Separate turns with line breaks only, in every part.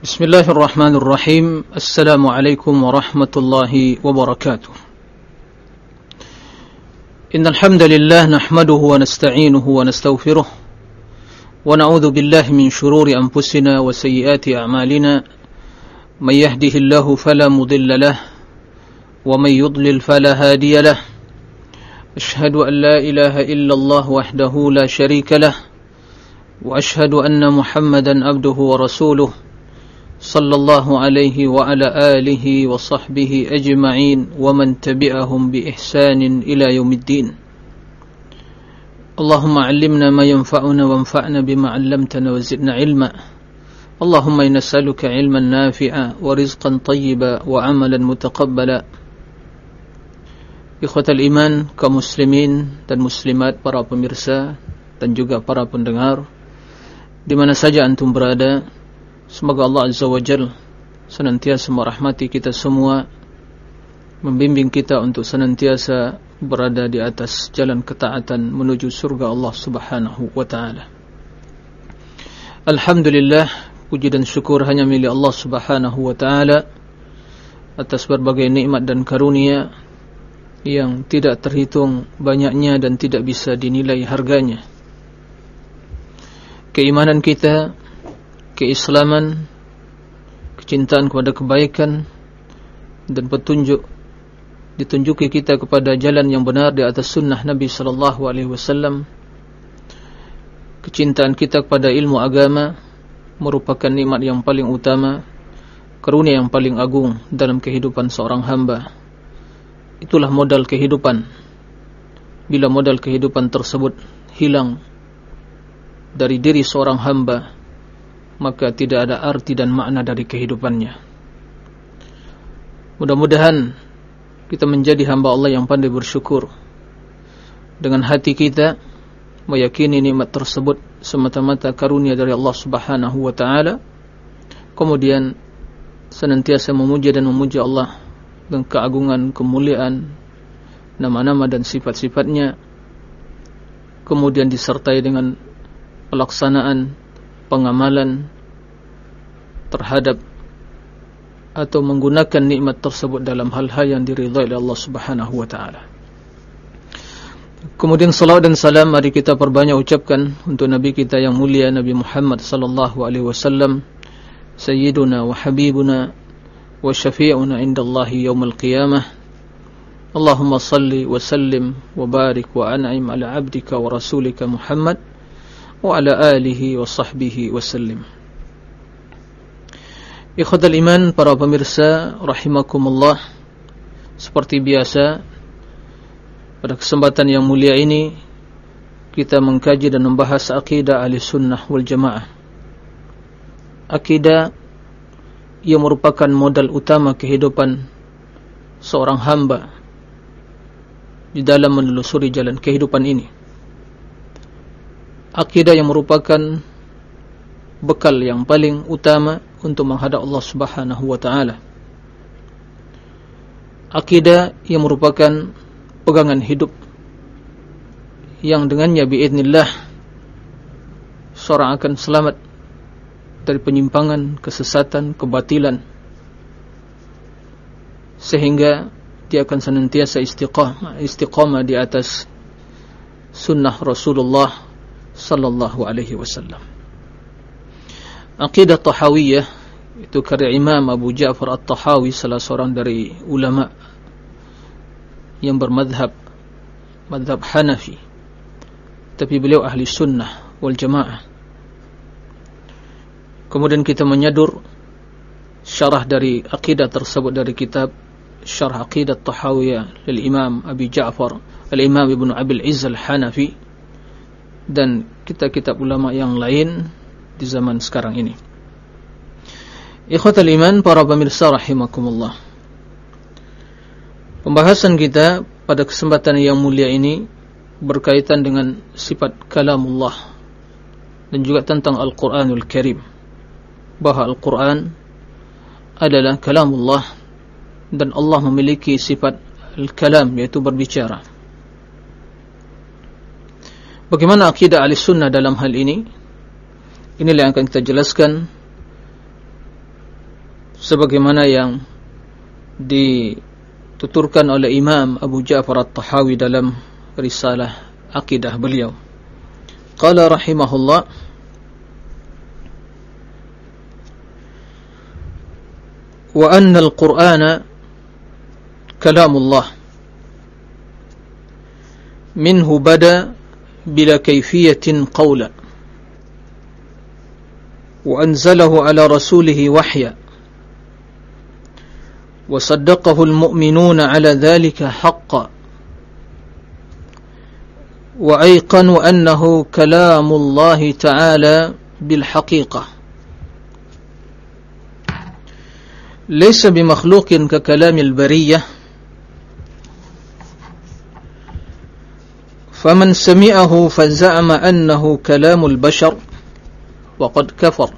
بسم الله الرحمن الرحيم. السلام عليكم ورحمة الله وبركاته. إن الحمد لله نحمده ونستعينه ونستغفره ونعوذ بالله من شرور أنفسنا وسيئات أعمالنا. من يهده الله فلا مضل له ومن يضلل فلا هادي له. أشهد أن لا إله إلا الله وحده لا شريك له وأشهد أن محمدا عبده ورسوله. صلى الله عليه وعلى آله وصحبه أجمعين ومن تبعهم بإحسان إلى يوم الدين اللهم علمنا ما ينفعنا وانفعنا بما علمتنا وزدنا علما اللهم نسألك علما نافعا ورزقا طيبا وعملا متقبلا Ikhwatal iman kaum muslimin dan muslimat para pemirsa dan juga para pendengar di mana saja antum berada semoga Allah Azza wa Jal senantiasa merahmati kita semua membimbing kita untuk senantiasa berada di atas jalan ketaatan menuju surga Allah Subhanahu wa taala Alhamdulillah puji dan syukur hanya milik Allah Subhanahu wa taala atas berbagai nikmat dan karunia yang tidak terhitung banyaknya dan tidak bisa dinilai harganya. Keimanan kita, keislaman, kecintaan kepada kebaikan dan petunjuk ditunjuki kita kepada jalan yang benar di atas sunnah Nabi sallallahu alaihi wasallam. Kecintaan kita kepada ilmu agama merupakan nikmat yang paling utama, karunia yang paling agung dalam kehidupan seorang hamba itulah modal kehidupan bila modal kehidupan tersebut hilang dari diri seorang hamba maka tidak ada arti dan makna dari kehidupannya. Mudah-mudahan kita menjadi hamba Allah yang pandai bersyukur dengan hati kita meyakini nikmat tersebut semata-mata karunia dari Allah Subhanahu wa taala. Kemudian senantiasa memuji dan memuji Allah dan keagungan, kemuliaan, nama-nama dan sifat-sifatnya, kemudian disertai dengan pelaksanaan, pengamalan terhadap atau menggunakan nikmat tersebut dalam hal-hal yang diridhai oleh Allah Subhanahu wa taala. Kemudian salawat dan salam mari kita perbanyak ucapkan untuk nabi kita yang mulia Nabi Muhammad sallallahu alaihi wasallam sayyiduna wa habibuna wa syafi'una indallahi yaumil qiyamah. Allahumma salli wa sallim wa barik wa an'im ala 'abdika wa rasulika Muhammad وعلى آله وصحبه وسلم Ikhwatal iman para pemirsa rahimakumullah seperti biasa pada kesempatan yang mulia ini kita mengkaji dan membahas akidah ahli sunnah wal jamaah akidah ia merupakan modal utama kehidupan seorang hamba di dalam menelusuri jalan kehidupan ini. Akidah yang merupakan bekal yang paling utama untuk menghadap Allah Subhanahu wa taala. Akidah yang merupakan pegangan hidup yang dengannya biidznillah seorang akan selamat dari penyimpangan, kesesatan, kebatilan sehingga dia akan senantiasa istiqamah istiqamah di atas sunnah Rasulullah sallallahu alaihi wasallam. Aqidah Tahawiyah itu karya Imam Abu Ja'far At-Tahawi salah seorang dari ulama yang bermadhab madhab Hanafi tapi beliau ahli sunnah wal jamaah Kemudian kita menyadur syarah dari akidah tersebut dari kitab Syarah Aqidah Tahawiyah dari Imam Abi Ja'far Al-Imam Ibn Abil Izz Al-Hanafi dan kitab-kitab ulama yang lain di zaman sekarang ini. Ikhwatal iman para pemirsa rahimakumullah. Pembahasan kita pada kesempatan yang mulia ini berkaitan dengan sifat kalamullah dan juga tentang Al-Qur'anul Karim bahawa Al-Quran adalah kalamullah dan Allah memiliki sifat Al-Kalam yaitu berbicara bagaimana akidah ahli sunnah dalam hal ini? Inilah yang akan kita jelaskan sebagaimana yang dituturkan oleh Imam Abu Ja'far At-Tahawi dalam risalah akidah beliau. Qala rahimahullah wa anna al-qur'ana kalamullah. Minhu bada bila kayfiyatin qawla وأنزله على رسوله وحيا. وصدقه المؤمنون على ذلك حقا. وأيقنوا أنه كلام الله تعالى بالحقيقة. ليس بمخلوق ككلام البرية. فمن سمعه فزعم أنه كلام البشر وقد كفر.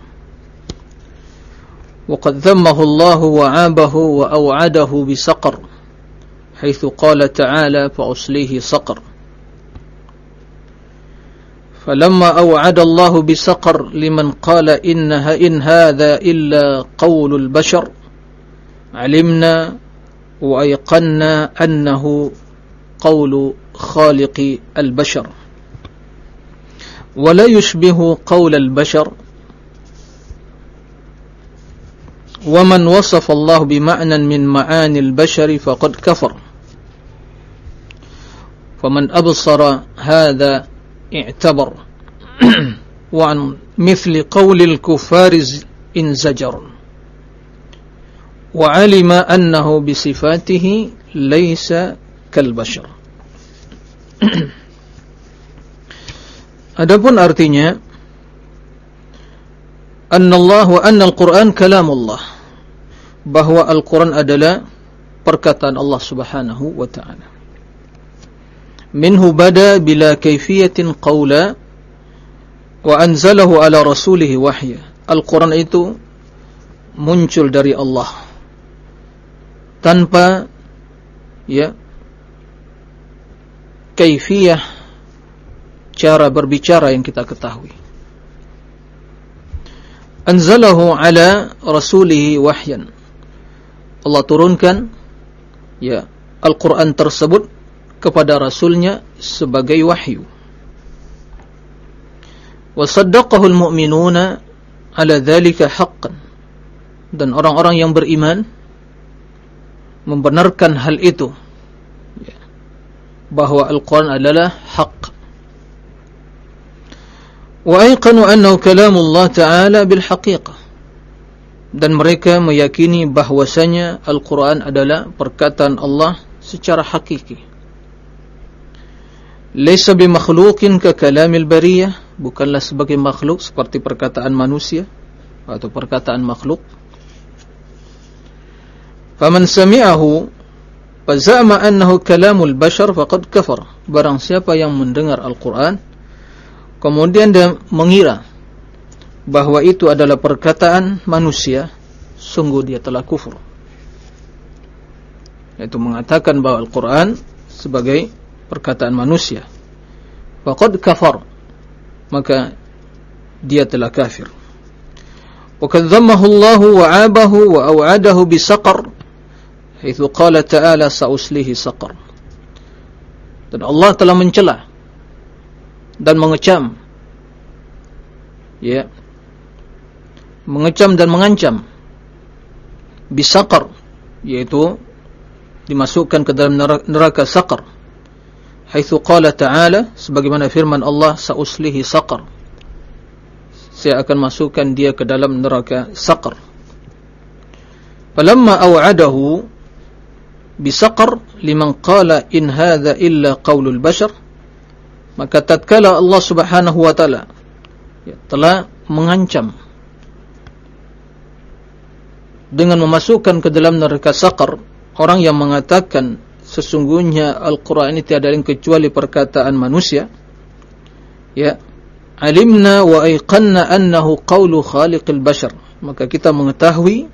وقد ذمه الله وعابه وأوعده بسقر حيث قال تعالى فأصليه سقر فلما أوعد الله بسقر لمن قال إنها إن هذا إلا قول البشر علمنا وأيقنا أنه قول خالق البشر. ولا يشبه قول البشر. ومن وصف الله بمعنى من معاني البشر فقد كفر. فمن أبصر هذا اعتبر. وعن مثل قول الكفار انزجر وعلم أنه بصفاته ليس كالبشر. Adapun artinya annallah wa annal Qur'an kalamullah bahwa Al-Qur'an adalah perkataan Allah Subhanahu wa taala. Minhu bada bila kaifiyatin qawla wa anzalahu ala rasulih wahya. Al-Qur'an itu muncul dari Allah tanpa ya kaifiyah cara berbicara yang kita ketahui. Anzalahu ala rasulihi wahyan. Allah turunkan ya Al-Quran tersebut kepada Rasulnya sebagai wahyu. Wasaddaqahu al-mu'minuna ala dhalika haqqan. Dan orang-orang yang beriman membenarkan hal itu bahawa Al-Quran adalah hak. Waiqanu annahu kalamullah ta'ala bil haqiqah. Dan mereka meyakini bahwasanya Al-Quran adalah perkataan Allah secara hakiki. Laisa bimakhluqin ka kalamil bariyah, bukanlah sebagai makhluk seperti perkataan manusia atau perkataan makhluk. Faman sami'ahu fazama annahu kalamul bashar faqad kafar. Barang siapa yang mendengar Al-Quran kemudian dia mengira bahawa itu adalah perkataan manusia sungguh dia telah kufur. Yaitu mengatakan bahawa Al-Quran sebagai perkataan manusia. Faqad kafar. Maka dia telah kafir. Wakadzamahu Allah wa'abahu wa'awadahu bisaqar haithu qala ta'ala sa'uslihi saqar dan Allah telah mencelah dan mengecam. Ya. Mengecam dan mengancam bisaqar yaitu dimasukkan ke dalam neraka saqar. Haitsu qala ta'ala sebagaimana firman Allah sa'uslihi saqar. Saya akan masukkan dia ke dalam neraka saqar. Falamma aw'adahu bisaqar liman qala in hadha illa qaulul bashar maka tatkala Allah Subhanahu wa taala ya, telah mengancam dengan memasukkan ke dalam neraka saqar orang yang mengatakan sesungguhnya Al-Qur'an ini tiada lain kecuali perkataan manusia ya alimna wa aiqanna annahu qawlu khaliqil bashar. Maka kita mengetahui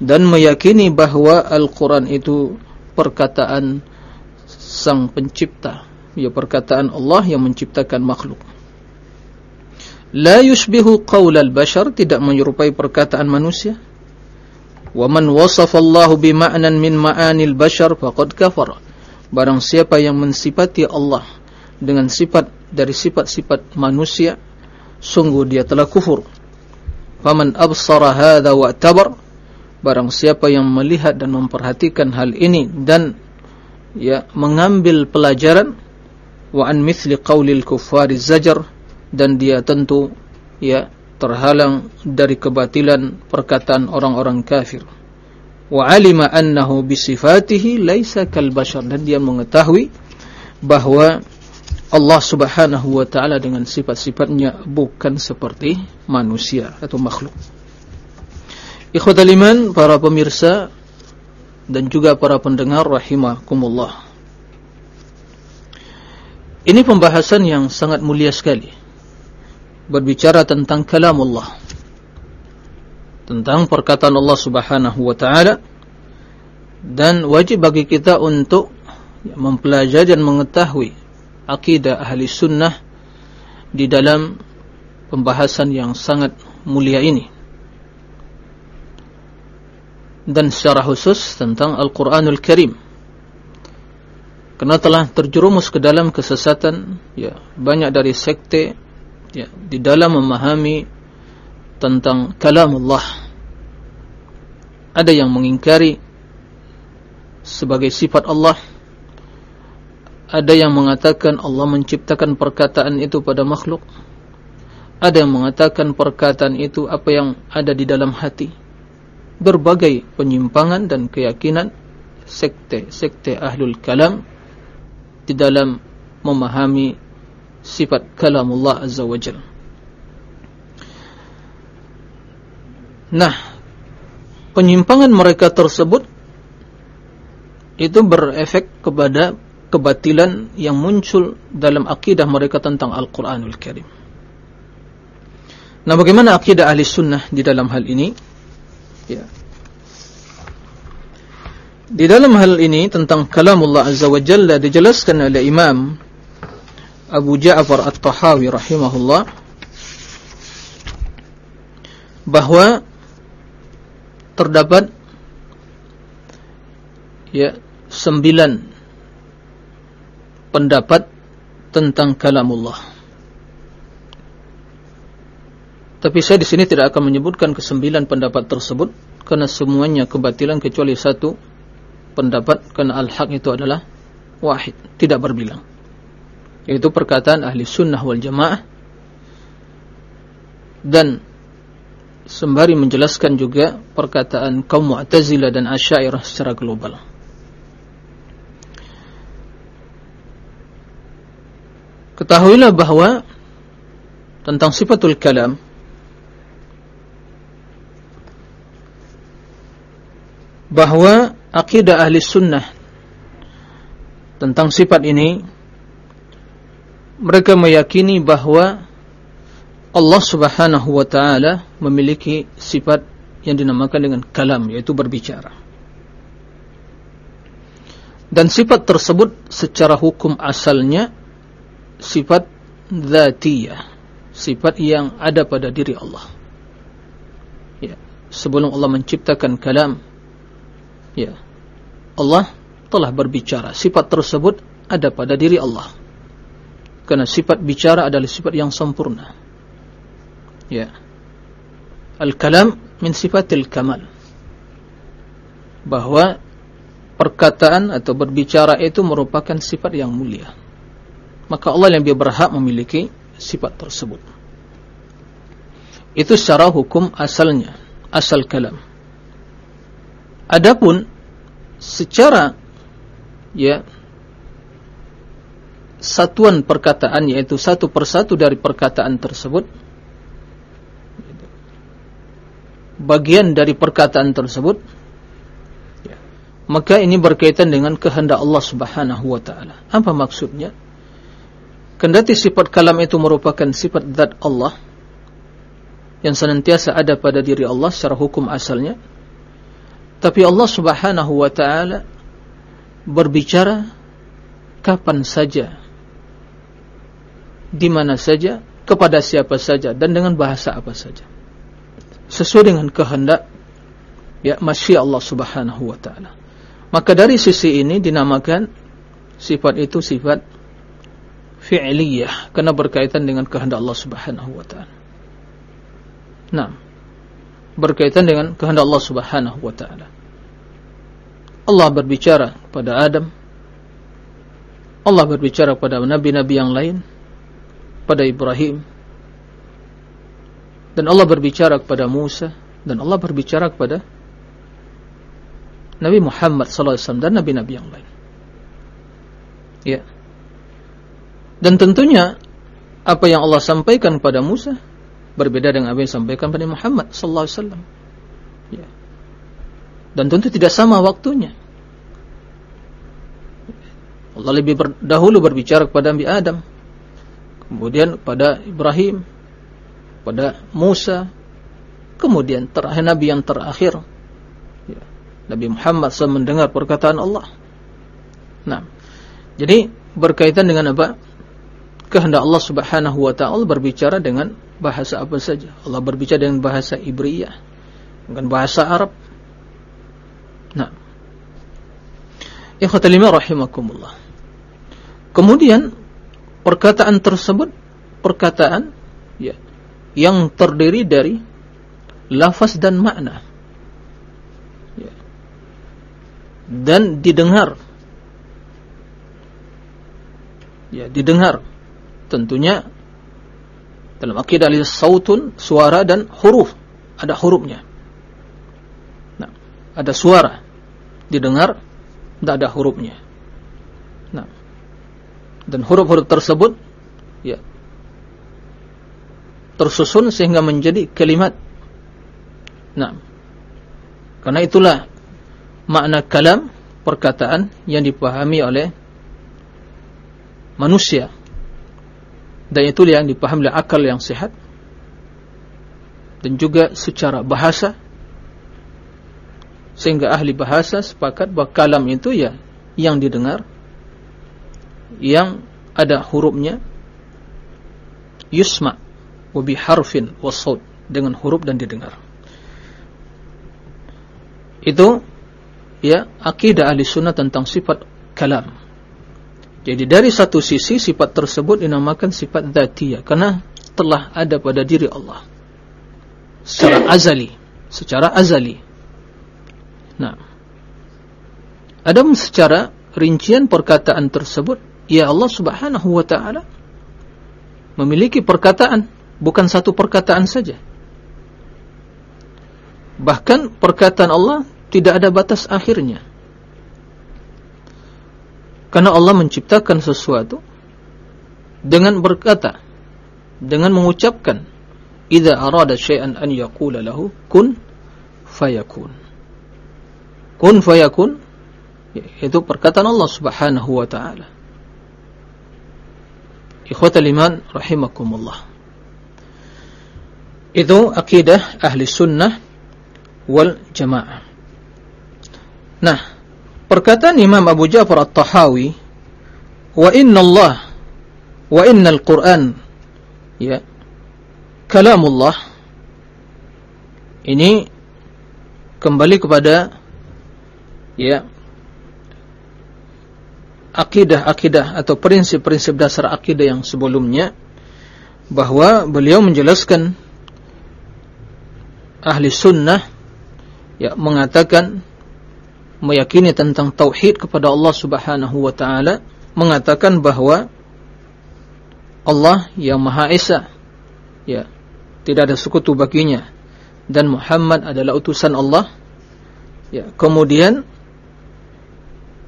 dan meyakini bahawa Al-Qur'an itu perkataan sang pencipta. Ya perkataan Allah yang menciptakan makhluk. La yushbihu qaul al-bashar tidak menyerupai perkataan manusia. Wa man wasafa Allah bima'nan min ma'anil bashar faqad kafar. Barang siapa yang mensifati Allah dengan sifat dari sifat-sifat manusia sungguh dia telah kufur. Faman absara hadha wa tabar barang siapa yang melihat dan memperhatikan hal ini dan ya mengambil pelajaran wa an mithli qawlil kuffari zajar dan dia tentu ya terhalang dari kebatilan perkataan orang-orang kafir. Wa alima annahu bi sifatihi laisa kal bashar dan dia mengetahui bahwa Allah Subhanahu wa taala dengan sifat-sifatnya bukan seperti manusia atau makhluk ikhwatal iman para pemirsa dan juga para pendengar rahimakumullah. Ini pembahasan yang sangat mulia sekali. Berbicara tentang kalam Allah tentang perkataan Allah Subhanahu wa taala. Dan wajib bagi kita untuk mempelajari dan mengetahui akidah ahli sunnah di dalam pembahasan yang sangat mulia ini dan secara khusus tentang Al-Quranul Karim. Kerana telah terjerumus ke dalam kesesatan ya banyak dari sekte ya, di dalam memahami tentang kalam Allah ada yang mengingkari sebagai sifat Allah. Ada yang mengatakan Allah menciptakan perkataan itu pada makhluk. Ada yang mengatakan perkataan itu apa yang ada di dalam hati berbagai penyimpangan dan keyakinan sekte-sekte ahlul kalam di dalam memahami sifat kalamullah azza wa jal nah penyimpangan mereka tersebut itu berefek kepada kebatilan yang muncul dalam akidah mereka tentang Al-Quranul Karim. Nah bagaimana akidah ahli sunnah di dalam hal ini ya di dalam hal ini tentang kalamullah azza wa jalla dijelaskan oleh imam Abu Ja'far At-Tahawi rahimahullah bahwa terdapat ya sembilan pendapat tentang kalamullah. Tapi saya di sini tidak akan menyebutkan kesembilan pendapat tersebut karena semuanya kebatilan kecuali satu pendapat karena al-haq itu adalah wahid, tidak berbilang. Yaitu perkataan ahli sunnah wal jamaah. Dan sembari menjelaskan juga perkataan kaum mu'tazilah dan asyairah secara global. Ketahuilah bahawa tentang sifatul kalam bahawa akidah ahli sunnah tentang sifat ini mereka meyakini bahawa Allah subhanahu wa ta'ala memiliki sifat yang dinamakan dengan kalam yaitu berbicara dan sifat tersebut secara hukum asalnya sifat zatiyah sifat yang ada pada diri Allah ya. sebelum Allah menciptakan kalam ya. Allah telah berbicara. Sifat tersebut ada pada diri Allah. Karena sifat bicara adalah sifat yang sempurna. Ya. Al-kalam min sifatil kamal. Bahwa perkataan atau berbicara itu merupakan sifat yang mulia. Maka Allah yang berhak memiliki sifat tersebut. Itu secara hukum asalnya asal kalam adapun secara ya satuan perkataan yaitu satu persatu dari perkataan tersebut bagian dari perkataan tersebut maka ini berkaitan dengan kehendak Allah subhanahu wa ta'ala. Apa maksudnya? Kendati sifat kalam itu merupakan sifat zat Allah yang senantiasa ada pada diri Allah secara hukum asalnya tapi Allah subhanahu wa ta'ala berbicara kapan saja di mana saja, kepada siapa saja dan dengan bahasa apa saja. Sesuai dengan kehendak ya masya Allah subhanahu wa ta'ala. Maka dari sisi ini dinamakan sifat itu sifat fi'liyah karena berkaitan dengan kehendak Allah subhanahu wa ta'ala. Nah berkaitan dengan kehendak Allah subhanahu wa ta'ala. Allah berbicara kepada Adam. Allah berbicara kepada nabi-nabi yang lain. Pada Ibrahim. Dan Allah berbicara kepada Musa. Dan Allah berbicara kepada Nabi Muhammad sallallahu alaihi wasallam dan nabi-nabi yang lain. Ya. Dan tentunya apa yang Allah sampaikan kepada Musa berbeda dengan apa yang disampaikan kepada Muhammad sallallahu alaihi wasallam. Ya. Dan tentu tidak sama waktunya. Allah lebih dahulu berbicara kepada Nabi Adam. Kemudian kepada Ibrahim, pada Musa, kemudian terakhir Nabi yang terakhir ya, Nabi Muhammad SAW mendengar perkataan Allah. Nah, jadi berkaitan dengan apa? Kehendak Allah Subhanahu Wa Taala berbicara dengan bahasa apa saja. Allah berbicara dengan bahasa Ibriyah, dengan bahasa Arab. Nah, ikhwatalima rahimakumullah. Kemudian perkataan tersebut perkataan ya yang terdiri dari lafaz dan makna ya. dan didengar ya didengar tentunya dalam akidah al sautun suara dan huruf. Ada hurufnya. Nah ada suara. Didengar tidak ada hurufnya. Nah dan huruf-huruf tersebut ya tersusun sehingga menjadi kalimat. Nah, karena itulah makna kalam perkataan yang dipahami oleh manusia dan itu yang dipahami oleh akal yang sehat dan juga secara bahasa. Sehingga ahli bahasa sepakat bahawa kalam itu ya yang didengar. Yang ada hurufnya. Yusma' wabi harfin wasaud dengan huruf dan didengar. Itu ya akidah ahli sunnah tentang sifat kalam. Jadi dari satu sisi sifat tersebut dinamakan sifat dhatiyah karena telah ada pada diri Allah secara azali, secara azali. Nah, ada secara rincian perkataan tersebut, ya Allah Subhanahu wa taala memiliki perkataan bukan satu perkataan saja. Bahkan perkataan Allah tidak ada batas akhirnya. Karena Allah menciptakan sesuatu dengan berkata, dengan mengucapkan, "Idza arada syai'an an yaqula lahu kun fayakun." Kun fayakun itu perkataan Allah Subhanahu wa taala. Ikhwatal iman rahimakumullah. Itu akidah ahli sunnah wal jamaah. Nah, perkataan Imam Abu Ja'far At-Tahawi, wa inna Allah wa inna al-Quran ya kalamullah ini kembali kepada ya akidah-akidah atau prinsip-prinsip dasar akidah yang sebelumnya bahwa beliau menjelaskan ahli sunnah ya mengatakan meyakini tentang tauhid kepada Allah Subhanahu wa taala mengatakan bahwa Allah yang Maha Esa. Ya tidak ada sekutu baginya. Dan Muhammad adalah utusan Allah. Ya kemudian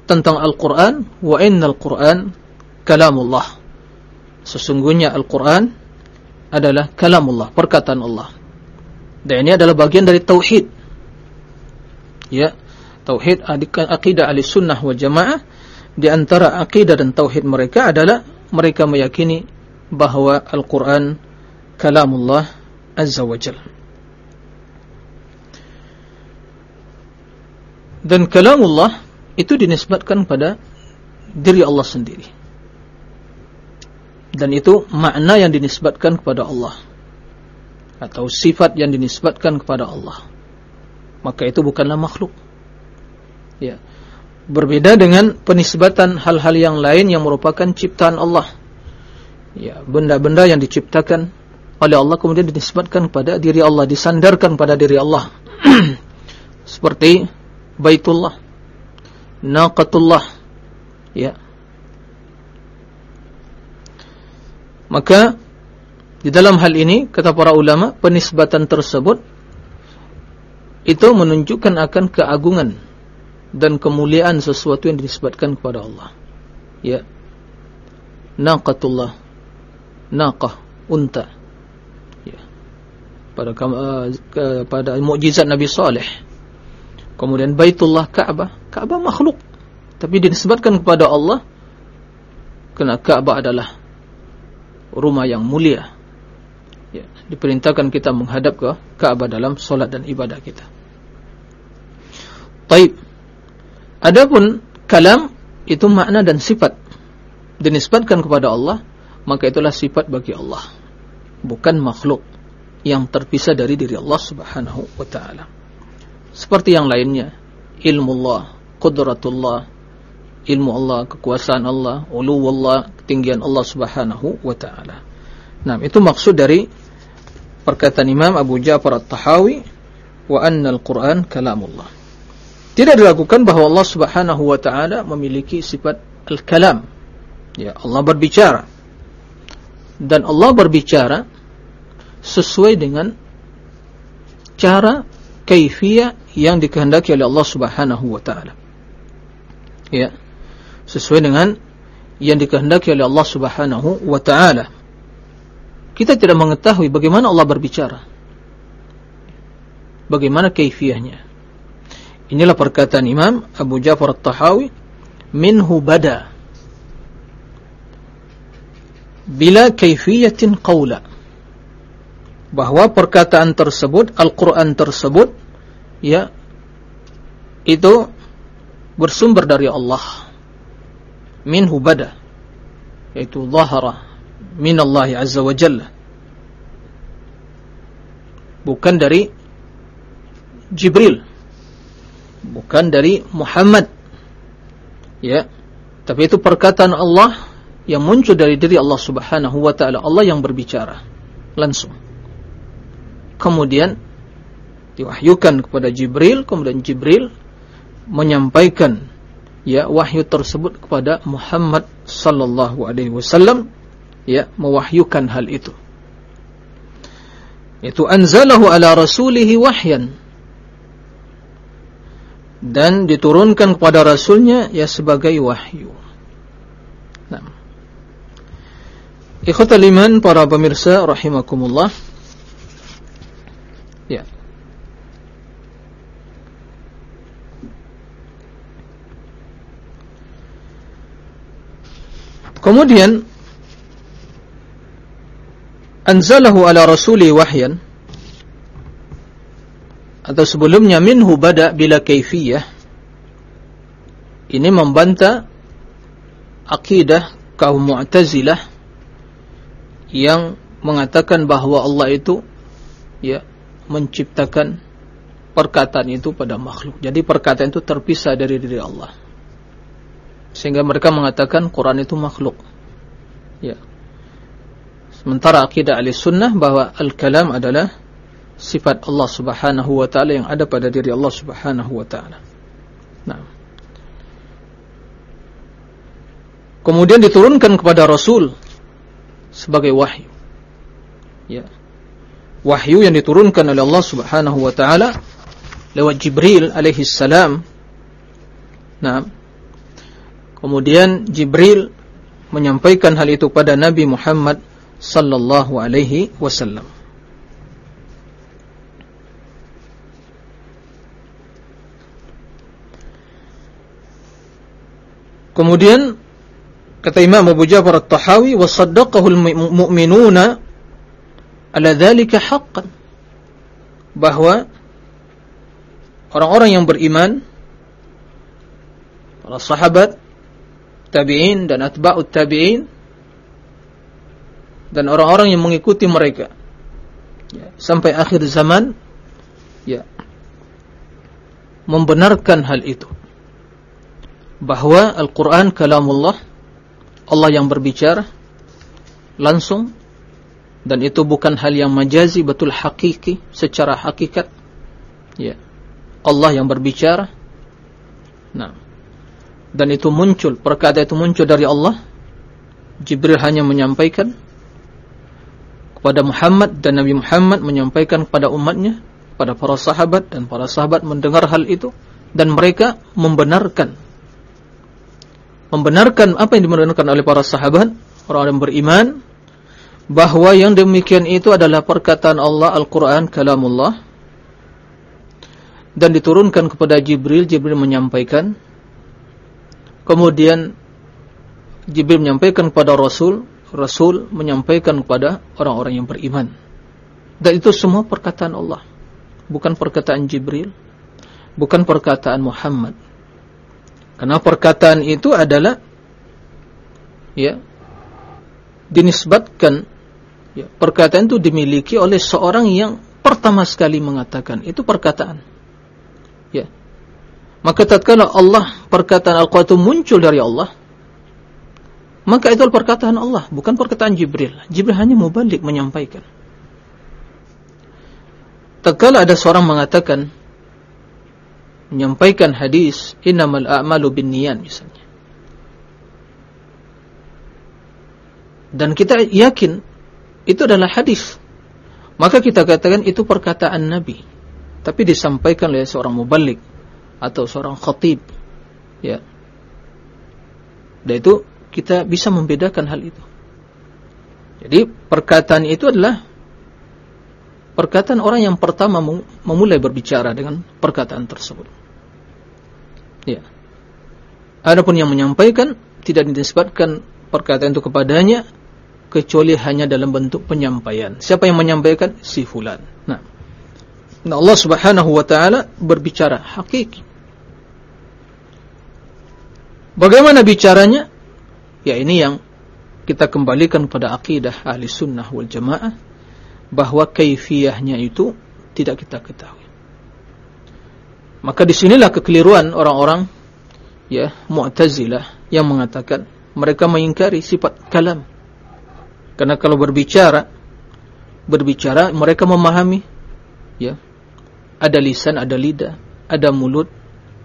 tentang Al-Qur'an wa innal Qur'an kalamullah. Sesungguhnya Al-Qur'an adalah kalamullah perkataan Allah. Dan ini adalah bagian dari tauhid. Ya, tauhid akidah ahli sunnah wal jamaah di antara akidah dan tauhid mereka adalah mereka meyakini bahawa Al-Quran kalamullah azza wa jal. Dan kalamullah itu dinisbatkan pada diri Allah sendiri. Dan itu makna yang dinisbatkan kepada Allah atau sifat yang dinisbatkan kepada Allah. maka itu bukanlah makhluk ya. Berbeda dengan penisbatan hal-hal yang lain yang merupakan ciptaan Allah. Ya benda-benda yang diciptakan oleh Allah kemudian dinisbatkan kepada diri Allah disandarkan pada diri Allah. Seperti baitullah naqatullah ya. Maka di dalam hal ini kata para ulama penisbatan tersebut itu menunjukkan akan keagungan dan kemuliaan sesuatu yang dinisbatkan kepada Allah. Ya. Naqatullah. Naqah unta. Ya. Pada uh, pada mukjizat Nabi Saleh. Kemudian Baitullah Ka'bah, Ka'bah makhluk tapi dinisbatkan kepada Allah kerana Ka'bah adalah rumah yang mulia. Ya, diperintahkan kita menghadap ke Ka'bah dalam solat dan ibadah kita. Taib. Adapun kalam itu makna dan sifat dinisbatkan kepada Allah, maka itulah sifat bagi Allah. Bukan makhluk yang terpisah dari diri Allah Subhanahu wa taala. Seperti yang lainnya, ilmu Allah, qudratullah, ilmu Allah, kekuasaan Allah, ulu Allah, ketinggian Allah Subhanahu wa taala. Nah, itu maksud dari perkataan Imam Abu Ja'far At-Tahawi wa anna al-Qur'an kalamullah. Tidak dilakukan bahawa Allah subhanahu wa ta'ala memiliki sifat al-kalam. Ya, Allah berbicara. Dan Allah berbicara sesuai dengan cara kaifiyah yang dikehendaki oleh Allah subhanahu wa ta'ala. Ya, sesuai dengan yang dikehendaki oleh Allah subhanahu wa ta'ala. Kita tidak mengetahui bagaimana Allah berbicara. Bagaimana kaifiyahnya. Inilah perkataan Imam Abu Ja'far At-Tahawi minhu bada. Bila kaifiyatin qawla. Bahawa perkataan tersebut Al-Quran tersebut ya itu bersumber dari Allah. Minhu bada yaitu zahara min Allah Azza wa Jalla. Bukan dari Jibril bukan dari Muhammad. Ya. Tapi itu perkataan Allah yang muncul dari diri Allah Subhanahu wa taala. Allah yang berbicara langsung. Kemudian diwahyukan kepada Jibril kemudian Jibril menyampaikan ya wahyu tersebut kepada Muhammad sallallahu alaihi wasallam ya mewahyukan hal itu. Itu anzalahu ala rasulihi wahyan dan diturunkan kepada rasulnya ya sebagai wahyu. Nah. Ikhwatul iman para pemirsa rahimakumullah. Ya. Kemudian anzalahu ala rasuli wahyan atau sebelumnya minhu bada bila kaifiyah. Ini membantah akidah kaum mu'tazilah yang mengatakan bahawa Allah itu ya menciptakan perkataan itu pada makhluk. Jadi perkataan itu terpisah dari diri Allah. Sehingga mereka mengatakan Quran itu makhluk. Ya. Sementara akidah ahli sunnah bahawa al-kalam adalah sifat Allah Subhanahu wa taala yang ada pada diri Allah Subhanahu wa taala. Nah. Kemudian diturunkan kepada Rasul sebagai wahyu. Ya. Wahyu yang diturunkan oleh Allah Subhanahu wa taala lewat Jibril alaihi salam. Nah. Kemudian Jibril menyampaikan hal itu pada Nabi Muhammad sallallahu alaihi wasallam. Kemudian kata Imam Abu Ja'far At-Tahawi wa saddaqahu al-mu'minuna ala dhalika haqqan. Bahwa orang-orang yang beriman para sahabat tabi'in dan atba'ut tabi'in dan orang-orang yang mengikuti mereka ya, sampai akhir zaman ya membenarkan hal itu bahawa Al-Quran kalamullah Allah yang berbicara langsung dan itu bukan hal yang majazi betul hakiki secara hakikat. Ya. Allah yang berbicara. Nah. Dan itu muncul perkata itu muncul dari Allah. Jibril hanya menyampaikan kepada Muhammad dan Nabi Muhammad menyampaikan kepada umatnya pada para sahabat dan para sahabat mendengar hal itu dan mereka membenarkan membenarkan apa yang dibenarkan oleh para sahabat orang yang beriman bahawa yang demikian itu adalah perkataan Allah Al-Quran kalamullah. Dan diturunkan kepada Jibril Jibril menyampaikan. Kemudian Jibril menyampaikan kepada Rasul Rasul menyampaikan kepada orang-orang yang beriman. Dan itu semua perkataan Allah. Bukan perkataan Jibril bukan perkataan Muhammad karena perkataan itu adalah ya dinisbatkan ya, perkataan itu dimiliki oleh seorang yang pertama sekali mengatakan itu perkataan. Ya. Maka tatkala Allah perkataan Al-Quran itu muncul dari Allah, maka itu perkataan Allah, bukan perkataan Jibril. Jibril hanya mubalik menyampaikan. Tatkala ada seorang mengatakan menyampaikan hadis innamal a'malu binniyan misalnya. Dan kita yakin itu adalah hadis. Maka kita katakan itu perkataan nabi. Tapi disampaikan oleh seorang mubalik atau seorang khatib ya. Dan itu kita bisa membedakan hal itu. Jadi perkataan itu adalah perkataan orang yang pertama memulai berbicara dengan perkataan tersebut Ya. Adapun yang menyampaikan tidak dinisbatkan perkataan itu kepadanya kecuali hanya dalam bentuk penyampaian. Siapa yang menyampaikan? Si fulan. Nah. Nah Allah Subhanahu wa taala berbicara hakiki. Bagaimana bicaranya? Ya ini yang kita kembalikan pada akidah ahli sunnah wal jamaah bahwa kaifiyahnya itu tidak kita ketahui. Maka disinilah kekeliruan orang-orang ya Mu'tazilah yang mengatakan mereka mengingkari sifat kalam. Karena kalau berbicara berbicara mereka memahami ya ada lisan, ada lidah, ada mulut,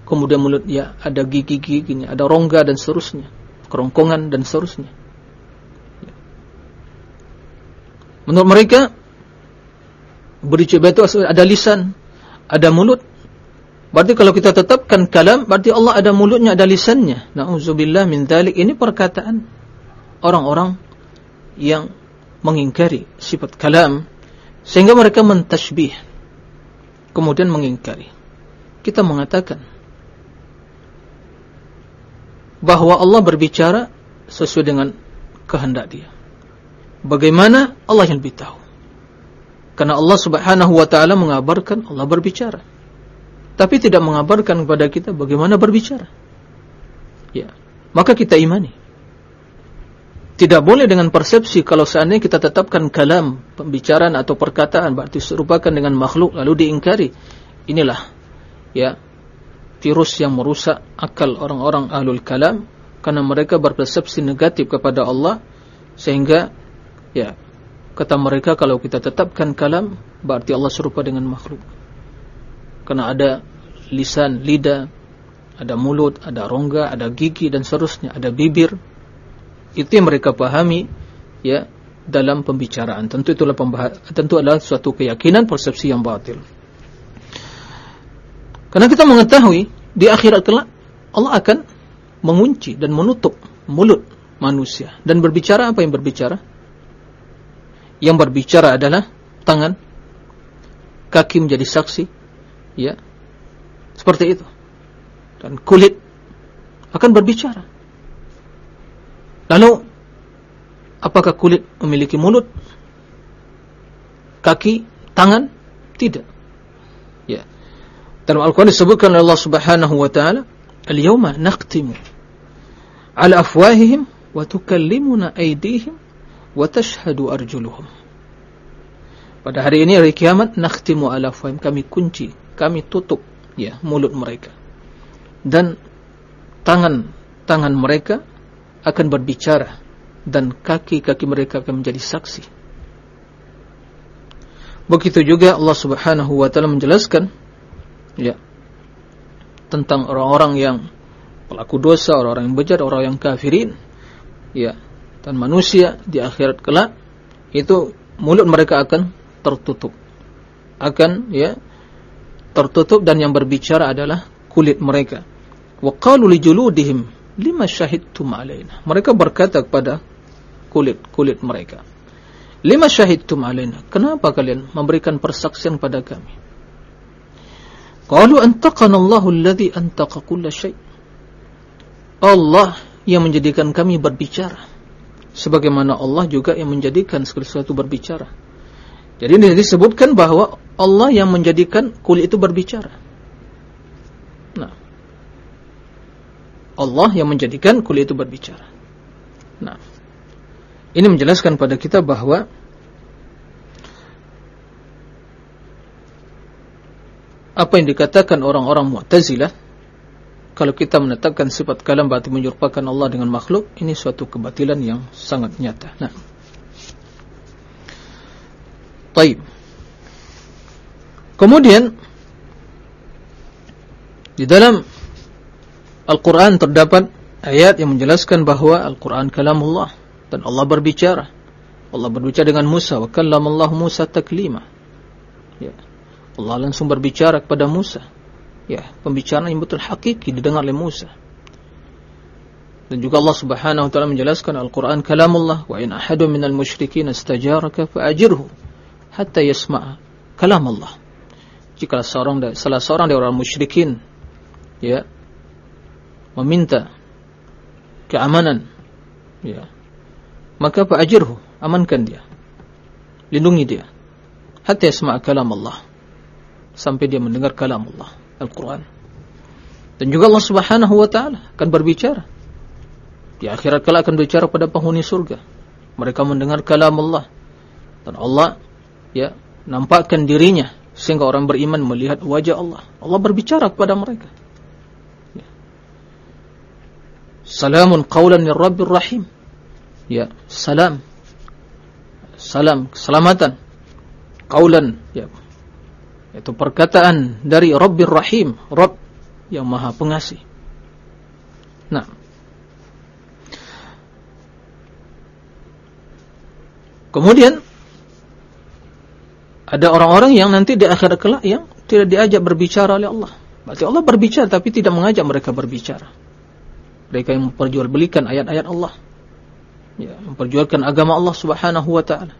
kemudian mulut ya ada gigi-giginya, ada rongga dan seterusnya, kerongkongan dan seterusnya. Ya. Menurut mereka berbicara itu ada lisan, ada mulut, Berarti kalau kita tetapkan kalam, berarti Allah ada mulutnya, ada lisannya. Na'udzubillah min thalik. Ini perkataan orang-orang yang mengingkari sifat kalam. Sehingga mereka mentashbih. Kemudian mengingkari. Kita mengatakan. Bahawa Allah berbicara sesuai dengan kehendak dia. Bagaimana Allah yang lebih tahu. Karena Allah subhanahu wa ta'ala mengabarkan Allah berbicara tapi tidak mengabarkan kepada kita bagaimana berbicara. Ya, maka kita imani. Tidak boleh dengan persepsi kalau seandainya kita tetapkan kalam, pembicaraan atau perkataan berarti serupakan dengan makhluk lalu diingkari. Inilah ya virus yang merusak akal orang-orang ahlul kalam karena mereka berpersepsi negatif kepada Allah sehingga ya kata mereka kalau kita tetapkan kalam berarti Allah serupa dengan makhluk karena ada lisan, lidah, ada mulut, ada rongga, ada gigi dan seterusnya, ada bibir. Itu yang mereka pahami ya dalam pembicaraan. Tentu itulah tentu adalah suatu keyakinan persepsi yang batil. Karena kita mengetahui di akhirat kelak Allah akan mengunci dan menutup mulut manusia dan berbicara apa yang berbicara? Yang berbicara adalah tangan, kaki menjadi saksi, ya. Seperti itu. Dan kulit akan berbicara. Lalu apakah kulit memiliki mulut? Kaki tangan? Tidak. Ya. Dalam Al-Quran disebutkan oleh Allah subhanahu wa ta'ala al-yawma naqtimu ala afwahihim wa tukallimuna aydihim wa tashhadu arjuluhum. Pada hari ini hari kiamat nakhtimu ala afwahim kami kunci kami tutup ya mulut mereka dan tangan tangan mereka akan berbicara dan kaki-kaki mereka akan menjadi saksi begitu juga Allah Subhanahu wa taala menjelaskan ya tentang orang-orang yang pelaku dosa, orang-orang yang bejat, orang yang kafirin. Ya, dan manusia di akhirat kelak itu mulut mereka akan tertutup. Akan ya tertutup dan yang berbicara adalah kulit mereka. Wa qalu li juludihim lima syahidtum alaina. Mereka berkata kepada kulit-kulit mereka. Lima syahidtum alaina. Kenapa kalian memberikan persaksian pada kami? Qalu antaqana Allahu alladhi antaqa kulla syai'. Allah yang menjadikan kami berbicara. Sebagaimana Allah juga yang menjadikan segala sesuatu berbicara. Jadi ini disebutkan bahawa Allah yang menjadikan kulit itu berbicara. Nah. Allah yang menjadikan kulit itu berbicara. Nah. Ini menjelaskan pada kita bahawa apa yang dikatakan orang-orang Mu'tazilah kalau kita menetapkan sifat kalam berarti menyerupakan Allah dengan makhluk ini suatu kebatilan yang sangat nyata nah Taib. Kemudian di dalam Al-Quran terdapat ayat yang menjelaskan bahawa Al-Quran kalam Allah dan Allah berbicara. Allah berbicara dengan Musa wa kallam Allah Musa taklima. Ya. Allah langsung berbicara kepada Musa. Ya, pembicaraan yang betul hakiki didengar oleh Musa. Dan juga Allah Subhanahu wa taala menjelaskan Al-Qur'an kalamullah wa in ahadun minal musyrikin istajaraka fa'ajirhu hatta yasma'a kalam Allah. Jika seorang dari salah seorang dari orang musyrikin ya meminta keamanan ya maka fa'ajirhu amankan dia. Lindungi dia. Hatta yasma'a kalam Allah sampai dia mendengar kalam Allah Al-Quran. Dan juga Allah subhanahu wa ta'ala akan berbicara. Di akhirat kala akan berbicara pada penghuni surga. Mereka mendengar kalam Allah dan Allah ya nampakkan dirinya sehingga orang beriman melihat wajah Allah Allah berbicara kepada mereka ya. salamun qawlan min rabbir rahim ya salam salam keselamatan qawlan ya itu perkataan dari Rabbir Rahim, Rabb yang Maha Pengasih. Nah. Kemudian ada orang-orang yang nanti di akhirat kelak yang tidak diajak berbicara oleh Allah. Berarti Allah berbicara tapi tidak mengajak mereka berbicara. Mereka yang memperjualbelikan ayat-ayat Allah. Ya, memperjualkan agama Allah Subhanahu wa taala.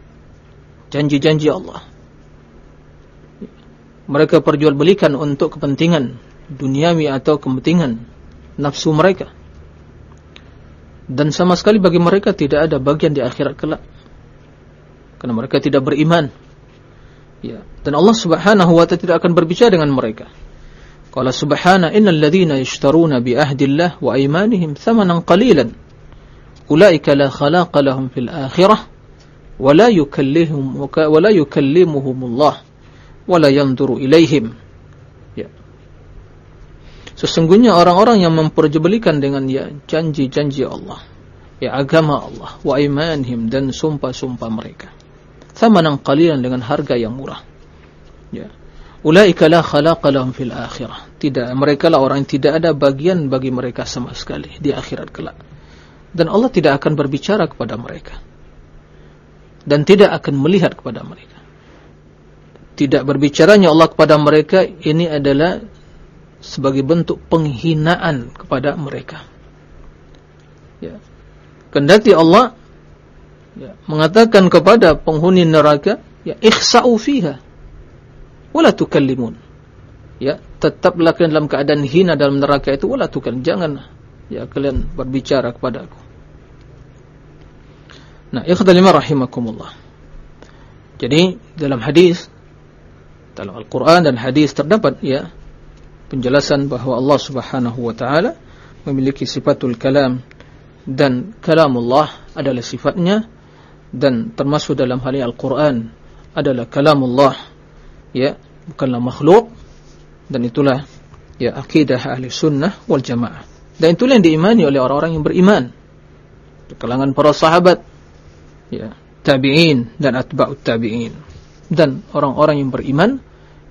Janji-janji Allah mereka perjualbelikan untuk kepentingan duniawi atau kepentingan nafsu mereka dan sama sekali bagi mereka tidak ada bagian di akhirat kelak karena mereka tidak beriman ya. Dan Allah Subhanahu wa taala tidak akan berbicara dengan mereka. Qala subhana innal ladzina yashtaruna bi ahdillah wa aymanihim thamanan qalilan. Ulaika la khalaqa lahum fil akhirah wa la yukallimuhum wa la yukallimuhum Allah wala yanzuru ilaihim ya. Sesungguhnya orang-orang yang memperjualbelikan dengan ya janji-janji Allah ya agama Allah wa imanhum dan sumpah-sumpah mereka thamanan qalilan dengan harga yang murah. Ya. Ulaika la khalaqa lahum fil akhirah. Tidak mereka lah orang yang tidak ada bagian bagi mereka sama sekali di akhirat kelak. Dan Allah tidak akan berbicara kepada mereka. Dan tidak akan melihat kepada mereka. Tidak berbicaranya Allah kepada mereka ini adalah sebagai bentuk penghinaan kepada mereka. Ya. Kendati Allah ya, mengatakan kepada penghuni neraka, ya ikhsa'u fiha wala tukallimun. Ya, tetaplah kalian dalam keadaan hina dalam neraka itu wala tukallim. Jangan ya kalian berbicara kepada aku. Nah, ikhdalimah rahimakumullah. Jadi dalam hadis dalam Al-Quran dan hadis terdapat ya penjelasan bahawa Allah Subhanahu wa taala memiliki sifatul kalam dan kalamullah adalah sifatnya dan termasuk dalam hal Al-Quran adalah kalamullah. Ya bukanlah makhluk. Dan itulah ya akidah ahli sunnah wal jamaah. Dan itulah yang diimani oleh orang-orang yang beriman. Kalangan para sahabat ya tabi'in dan atba'ut tabi'in. Dan orang-orang yang beriman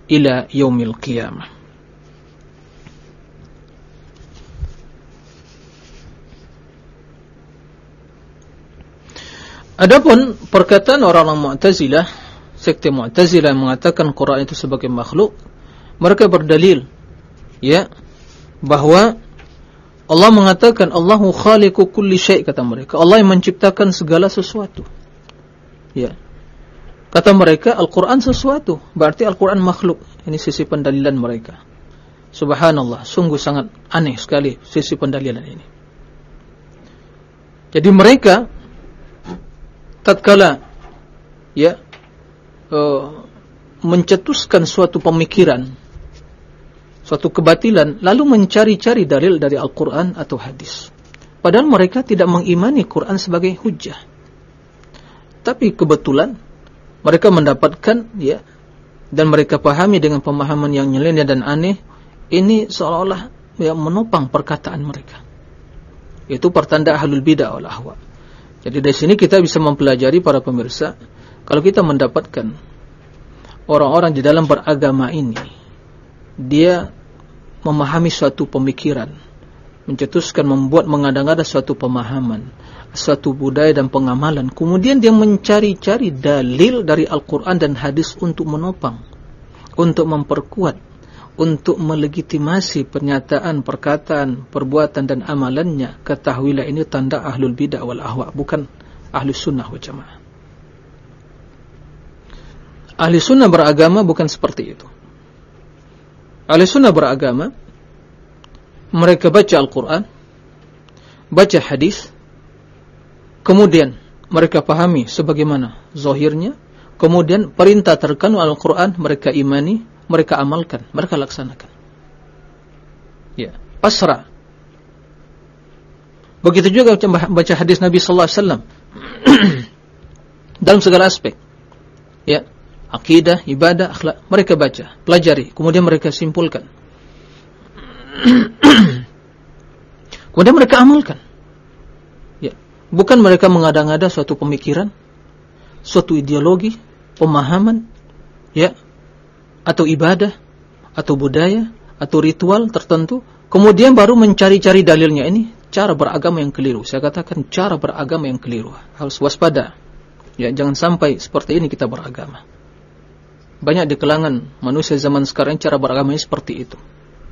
ila yaumil qiyamah Adapun perkataan orang-orang Mu'tazilah, sekte Mu'tazilah yang mengatakan Quran itu sebagai makhluk, mereka berdalil ya bahwa Allah mengatakan Allahu khaliqu kulli syai' kata mereka. Allah yang menciptakan segala sesuatu. Ya. Kata mereka Al-Qur'an sesuatu, berarti Al-Qur'an makhluk. Ini sisi pendalilan mereka. Subhanallah, sungguh sangat aneh sekali sisi pendalilan ini. Jadi mereka tatkala ya uh, mencetuskan suatu pemikiran suatu kebatilan lalu mencari-cari dalil dari Al-Quran atau hadis. Padahal mereka tidak mengimani Quran sebagai hujah tapi kebetulan mereka mendapatkan ya dan mereka pahami dengan pemahaman yang nyeleneh dan aneh ini seolah-olah ya, menopang perkataan mereka. Itu pertanda ahlul bidah wal ahwa jadi dari sini kita bisa mempelajari para pemirsa kalau kita mendapatkan orang-orang di dalam beragama ini dia memahami suatu pemikiran mencetuskan membuat mengada-ngada suatu pemahaman suatu budaya dan pengamalan. Kemudian dia mencari-cari dalil dari Al-Quran dan hadis untuk menopang untuk memperkuat untuk melegitimasi pernyataan, perkataan, perbuatan dan amalannya ketahuilah ini tanda ahlul bidah wal ahwa bukan ahli sunnah wa jamaah. Ahli sunnah beragama bukan seperti itu. Ahli sunnah beragama Mereka baca Al-Quran Baca hadis Kemudian Mereka pahami sebagaimana Zohirnya Kemudian perintah terkandung Al-Quran Mereka imani Mereka amalkan Mereka laksanakan Ya Pasrah Begitu juga baca hadis Nabi Sallallahu Alaihi Wasallam Dalam segala aspek Ya akidah, ibadah, akhlak, mereka baca, pelajari, kemudian mereka simpulkan. kemudian mereka amalkan. Ya, bukan mereka mengada-ngada suatu pemikiran, suatu ideologi, pemahaman, ya, atau ibadah, atau budaya, atau ritual tertentu, kemudian baru mencari-cari dalilnya ini cara beragama yang keliru. Saya katakan cara beragama yang keliru. Harus waspada. Ya, jangan sampai seperti ini kita beragama banyak di kalangan manusia zaman sekarang cara beragamanya seperti itu.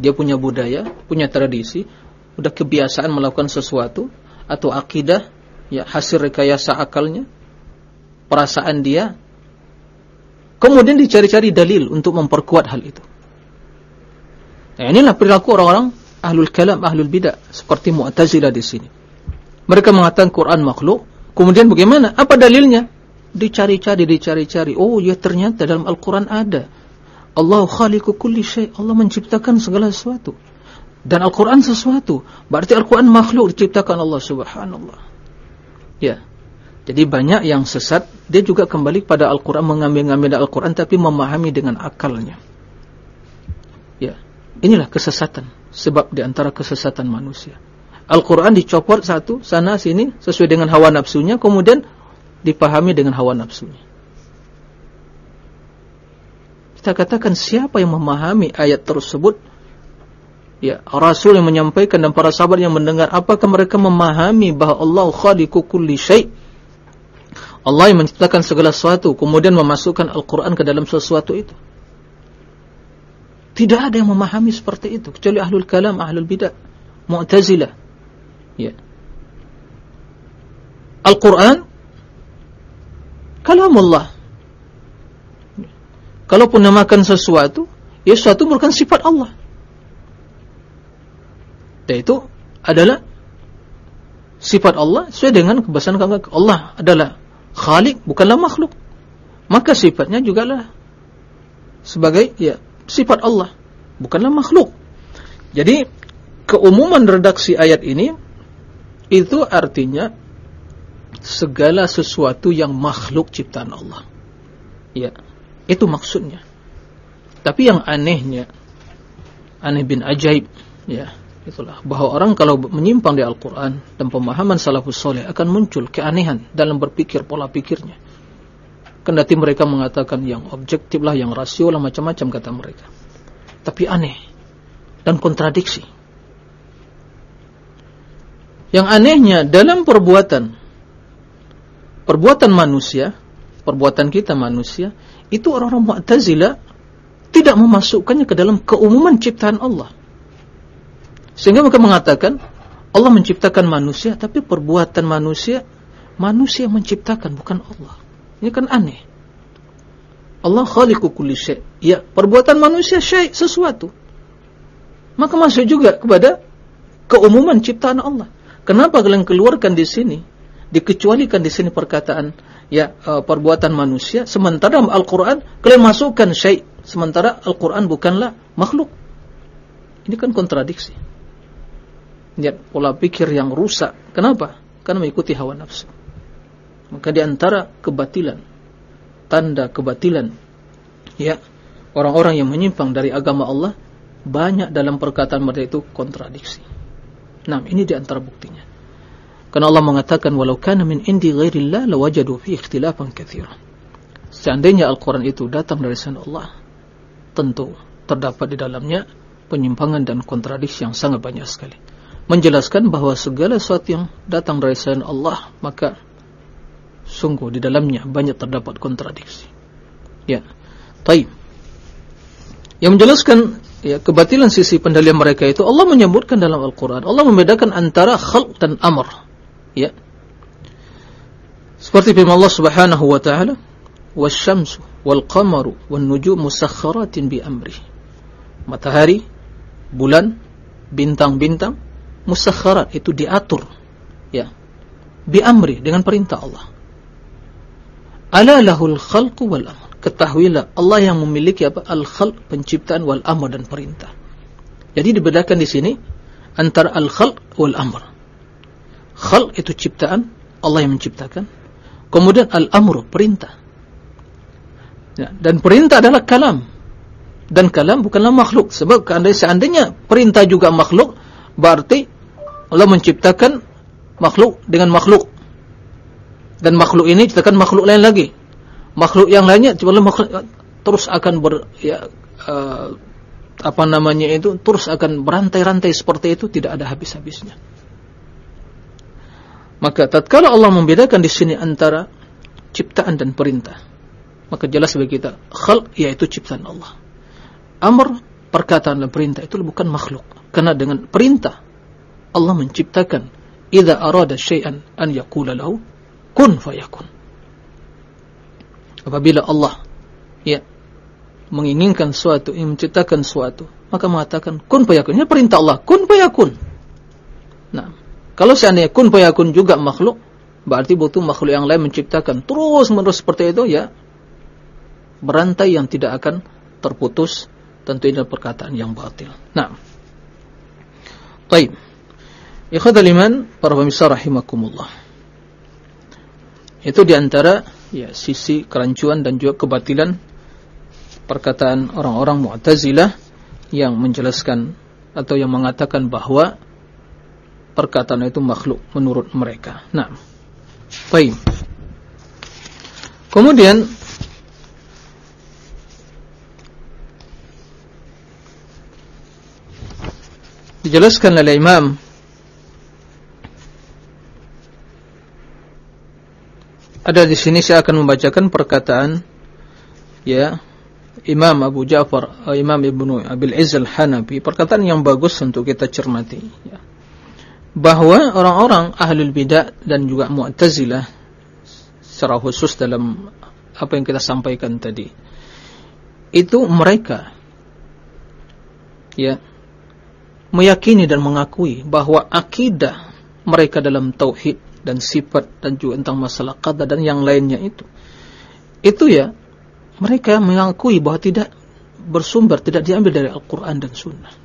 Dia punya budaya, punya tradisi, sudah kebiasaan melakukan sesuatu atau akidah, ya hasil rekayasa akalnya, perasaan dia. Kemudian dicari-cari dalil untuk memperkuat hal itu. Nah, inilah perilaku orang-orang ahlul kalam, ahlul bidah seperti Mu'tazilah di sini. Mereka mengatakan Quran makhluk, kemudian bagaimana? Apa dalilnya? dicari-cari, dicari-cari. Oh, ya ternyata dalam Al-Quran ada. Allah khaliqu kulli syai. Allah menciptakan segala sesuatu. Dan Al-Quran sesuatu. Berarti Al-Quran makhluk diciptakan Allah subhanallah. Ya. Jadi banyak yang sesat. Dia juga kembali pada Al-Quran. Mengambil-ngambil Al-Quran. Tapi memahami dengan akalnya. Ya. Inilah kesesatan. Sebab di antara kesesatan manusia. Al-Quran dicopot satu. Sana sini. Sesuai dengan hawa nafsunya. Kemudian dipahami dengan hawa nafsunya. Kita katakan siapa yang memahami ayat tersebut? Ya, Rasul yang menyampaikan dan para sahabat yang mendengar, apakah mereka memahami bahawa Allah khaliqu kulli syai'? Allah yang menciptakan segala sesuatu, kemudian memasukkan Al-Quran ke dalam sesuatu itu. Tidak ada yang memahami seperti itu, kecuali ahlul kalam, ahlul bidah, mu'tazilah. Ya. Al-Quran kalam Allah. Kalaupun namakan sesuatu, ya sesuatu merupakan sifat Allah. Dan itu adalah sifat Allah sesuai dengan kebesaran Allah adalah khalik, bukanlah makhluk. Maka sifatnya juga lah sebagai ya sifat Allah, bukanlah makhluk. Jadi keumuman redaksi ayat ini itu artinya segala sesuatu yang makhluk ciptaan Allah. Ya, itu maksudnya. Tapi yang anehnya, aneh bin ajaib ya itulah bahwa orang kalau menyimpang di Al-Qur'an dan pemahaman salafus saleh akan muncul keanehan dalam berpikir pola pikirnya. Kendati mereka mengatakan yang objektif lah yang rasio lah macam-macam kata mereka. Tapi aneh dan kontradiksi. Yang anehnya dalam perbuatan perbuatan manusia perbuatan kita manusia itu orang-orang Mu'tazilah tidak memasukkannya ke dalam keumuman ciptaan Allah. Sehingga mereka mengatakan Allah menciptakan manusia tapi perbuatan manusia manusia menciptakan bukan Allah. Ini kan aneh. Allah khaliqu kulli syai'. Ya, perbuatan manusia syai' sesuatu. Maka masuk juga kepada keumuman ciptaan Allah. Kenapa kalian keluarkan di sini? Dikecualikan di sini perkataan ya uh, perbuatan manusia sementara Al-Qur'an kalian masukkan syai' sementara Al-Qur'an bukanlah makhluk. Ini kan kontradiksi. Lihat pola pikir yang rusak. Kenapa? Karena mengikuti hawa nafsu. Maka di antara kebatilan tanda kebatilan ya orang-orang yang menyimpang dari agama Allah banyak dalam perkataan mereka itu kontradiksi. Nah, ini di antara buktinya. Karena Allah mengatakan walau kana min indi ghairillah lawajadu fi ikhtilafan katsiran. Seandainya Al-Qur'an itu datang dari sisi Allah, tentu terdapat di dalamnya penyimpangan dan kontradiksi yang sangat banyak sekali. Menjelaskan bahawa segala sesuatu yang datang dari sisi Allah, maka sungguh di dalamnya banyak terdapat kontradiksi. Ya. Baik. Yang menjelaskan ya kebatilan sisi pendalian mereka itu Allah menyebutkan dalam Al-Qur'an. Allah membedakan antara khalq dan amr ya seperti firman Allah Subhanahu wa taala wan nujumu musakhkharatin bi amri matahari bulan bintang-bintang musakhkharat itu diatur ya bi amri dengan perintah Allah ala lahul khalqu wal amr ketahuilah Allah yang memiliki apa al khalq penciptaan wal amr dan perintah jadi dibedakan di sini antara al khalq wal amr Khal itu ciptaan Allah yang menciptakan. Kemudian al-amru perintah. Ya, dan perintah adalah kalam. Dan kalam bukanlah makhluk. Sebab seandainya perintah juga makhluk, berarti Allah menciptakan makhluk dengan makhluk. Dan makhluk ini ciptakan makhluk lain lagi. Makhluk yang lainnya cuma terus akan ber ya uh, apa namanya itu terus akan berantai-rantai seperti itu tidak ada habis-habisnya. Maka tatkala Allah membedakan di sini antara ciptaan dan perintah, maka jelas bagi kita khalq yaitu ciptaan Allah. Amr perkataan dan perintah itu bukan makhluk. Karena dengan perintah Allah menciptakan idza arada syai'an an yaqula lahu kun fayakun. Apabila Allah ya menginginkan sesuatu, ingin menciptakan sesuatu, maka mengatakan kun fayakun. Ini perintah Allah, kun fayakun. Nah, kalau seandainya kun payakun juga makhluk, berarti butuh makhluk yang lain menciptakan terus menerus seperti itu ya. Berantai yang tidak akan terputus tentu ini perkataan yang batil. Nah. Baik. Ikhwatul iman para pemirsa rahimakumullah. Itu di antara ya sisi kerancuan dan juga kebatilan perkataan orang-orang Mu'tazilah yang menjelaskan atau yang mengatakan bahawa perkataan itu makhluk menurut mereka. Nah, baik. Kemudian dijelaskan oleh Imam ada di sini saya akan membacakan perkataan ya Imam Abu Ja'far Imam Ibnu Abil Izz Al-Hanafi. Perkataan yang bagus untuk kita cermati ya. Bahawa orang-orang ahlul bidah dan juga mu'tazilah secara khusus dalam apa yang kita sampaikan tadi itu mereka ya meyakini dan mengakui bahawa akidah mereka dalam tauhid dan sifat dan juga tentang masalah qadar dan yang lainnya itu itu ya mereka mengakui bahawa tidak bersumber tidak diambil dari Al-Quran dan Sunnah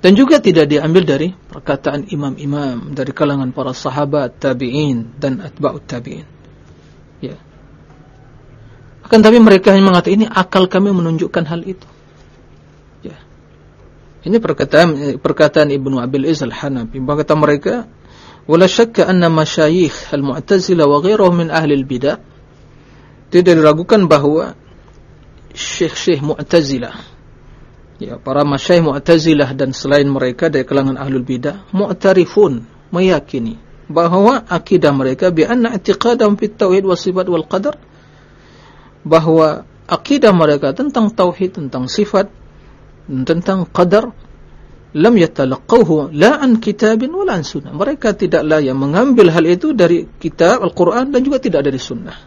dan juga tidak diambil dari perkataan imam-imam dari kalangan para sahabat, tabi'in dan atba'ut tabi'in. Ya. Akan tapi mereka hanya mengatakan ini akal kami menunjukkan hal itu. Ya. Ini perkataan perkataan Ibnu Abil Iz Al-Hanafi. Kata mereka, "Wala syakka anna masyayikh al-Mu'tazilah wa ghairuhum min ahli al-bidah" Tidak diragukan bahawa syekh-syekh Mu'tazilah ya para masyayikh Mu'tazilah dan selain mereka dari kalangan ahlul bidah mu'tarifun meyakini bahawa akidah mereka bi anna i'tiqadahum fit tauhid was sifat wal qadar bahawa akidah mereka tentang tauhid tentang sifat tentang qadar lam yatalaqahu la an kitabin wala an sunnah. Mereka tidaklah yang mengambil hal itu dari kitab Al-Qur'an dan juga tidak dari sunnah.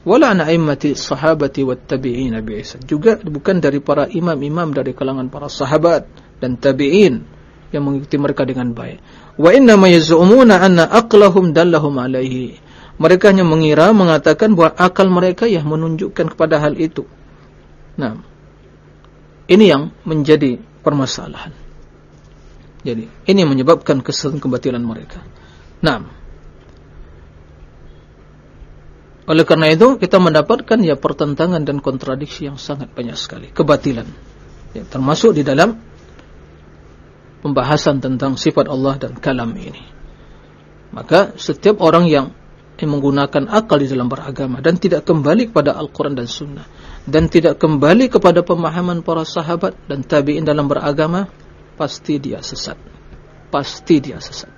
Wala an a'immati sahabati wat tabi'in bi juga bukan dari para imam-imam dari kalangan para sahabat dan tabi'in yang mengikuti mereka dengan baik. Wa inna ma yaz'umuna anna aqlahum dallahum alaihi. Mereka hanya mengira mengatakan bahawa akal mereka yang menunjukkan kepada hal itu. Nah ini yang menjadi permasalahan jadi ini menyebabkan kesalahan kebatilan mereka. Nah oleh karena itu kita mendapatkan ya pertentangan dan kontradiksi yang sangat banyak sekali. Kebatilan. Ya, termasuk di dalam pembahasan tentang sifat Allah dan kalam ini. Maka setiap orang yang menggunakan akal di dalam beragama dan tidak kembali kepada Al-Quran dan Sunnah dan tidak kembali kepada pemahaman para sahabat dan tabi'in dalam beragama pasti dia sesat pasti dia sesat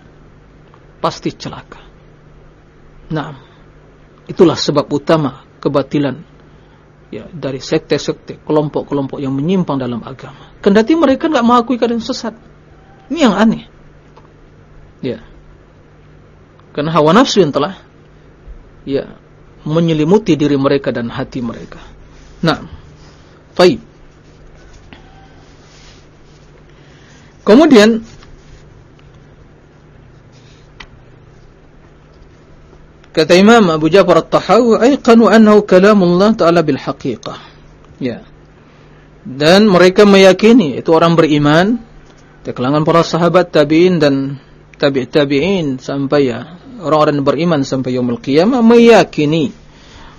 pasti celaka nah itulah sebab utama kebatilan ya dari sekte-sekte kelompok-kelompok yang menyimpang dalam agama kendati mereka tidak mengakui keadaan sesat ini yang aneh. Ya. Karena hawa nafsu yang telah ya menyelimuti diri mereka dan hati mereka. Nah, baik. Kemudian kata Imam Abu Ja'far At-Tahawi, "Aiqanu annahu kalamullah ta'ala bil haqiqah." Ya. Dan mereka meyakini itu orang beriman kalangan para sahabat tabi'in dan tabi' tabi'in sampai ya orang-orang beriman sampai yaumul qiyamah meyakini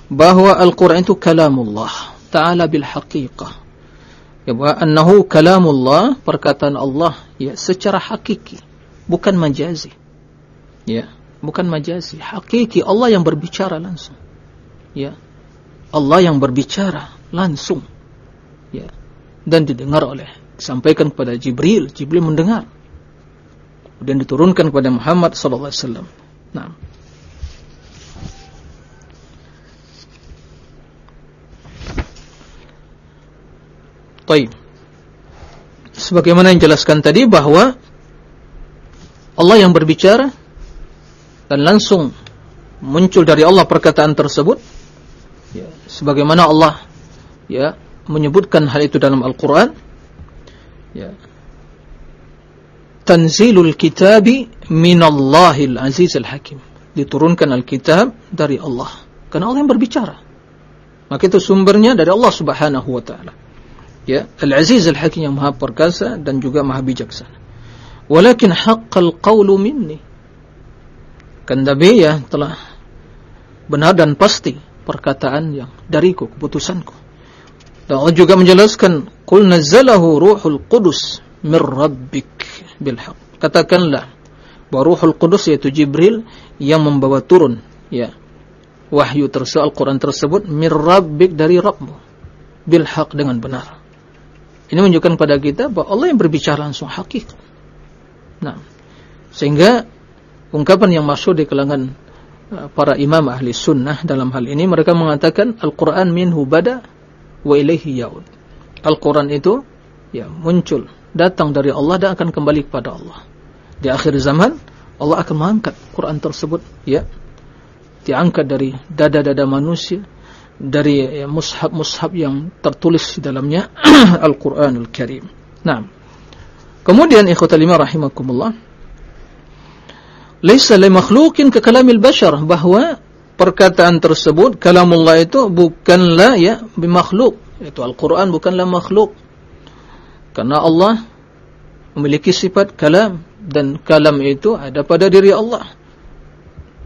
bahawa Al-Quran itu kalamullah ta'ala bil haqiqah ya bahawa annahu kalamullah perkataan Allah ya secara hakiki bukan majazi ya bukan majazi hakiki Allah yang berbicara langsung ya Allah yang berbicara langsung ya dan didengar oleh disampaikan kepada Jibril, Jibril mendengar. Dan diturunkan kepada Muhammad sallallahu alaihi wasallam. Nah. Baik. Sebagaimana yang jelaskan tadi bahawa Allah yang berbicara dan langsung muncul dari Allah perkataan tersebut. Ya. Sebagaimana Allah ya menyebutkan hal itu dalam Al-Qur'an. Ya. Tanzilul kitabi minallahil azizil hakim. Diturunkan alkitab dari Allah. Karena Allah yang berbicara. Maka itu sumbernya dari Allah subhanahu wa ta'ala ya al-aziz al-hakim yang maha perkasa dan juga maha bijaksana. Walakin haqqal qawlu minni. Kan ya telah benar dan pasti perkataan yang dariku keputusanku. Dan Allah juga menjelaskan Qul nazzalahu ruhul qudus Mir rabbik bilhaq Katakanlah Bahawa ruhul qudus yaitu Jibril Yang membawa turun ya Wahyu tersebut Al-Quran tersebut Mir rabbik dari Rabbmu Bilhaq dengan benar Ini menunjukkan kepada kita Bahawa Allah yang berbicara langsung hakikat Nah Sehingga Ungkapan yang masuk di kalangan uh, Para imam ahli sunnah dalam hal ini Mereka mengatakan Al-Quran minhu bada' wa ilaihi yaud. Al-Quran itu ya muncul datang dari Allah dan akan kembali kepada Allah. Di akhir zaman Allah akan mengangkat Quran tersebut ya diangkat dari dada-dada manusia dari ya, mushaf-mushaf yang tertulis dalamnya Al-Quranul Karim. Nah, kemudian ikhwatal lima rahimakumullah Laisa li makhluqin ka kalamil bashar bahwa perkataan tersebut kalamullah itu bukanlah ya bimakhluk itu Al-Quran bukanlah makhluk karena Allah memiliki sifat kalam dan kalam itu ada pada diri Allah.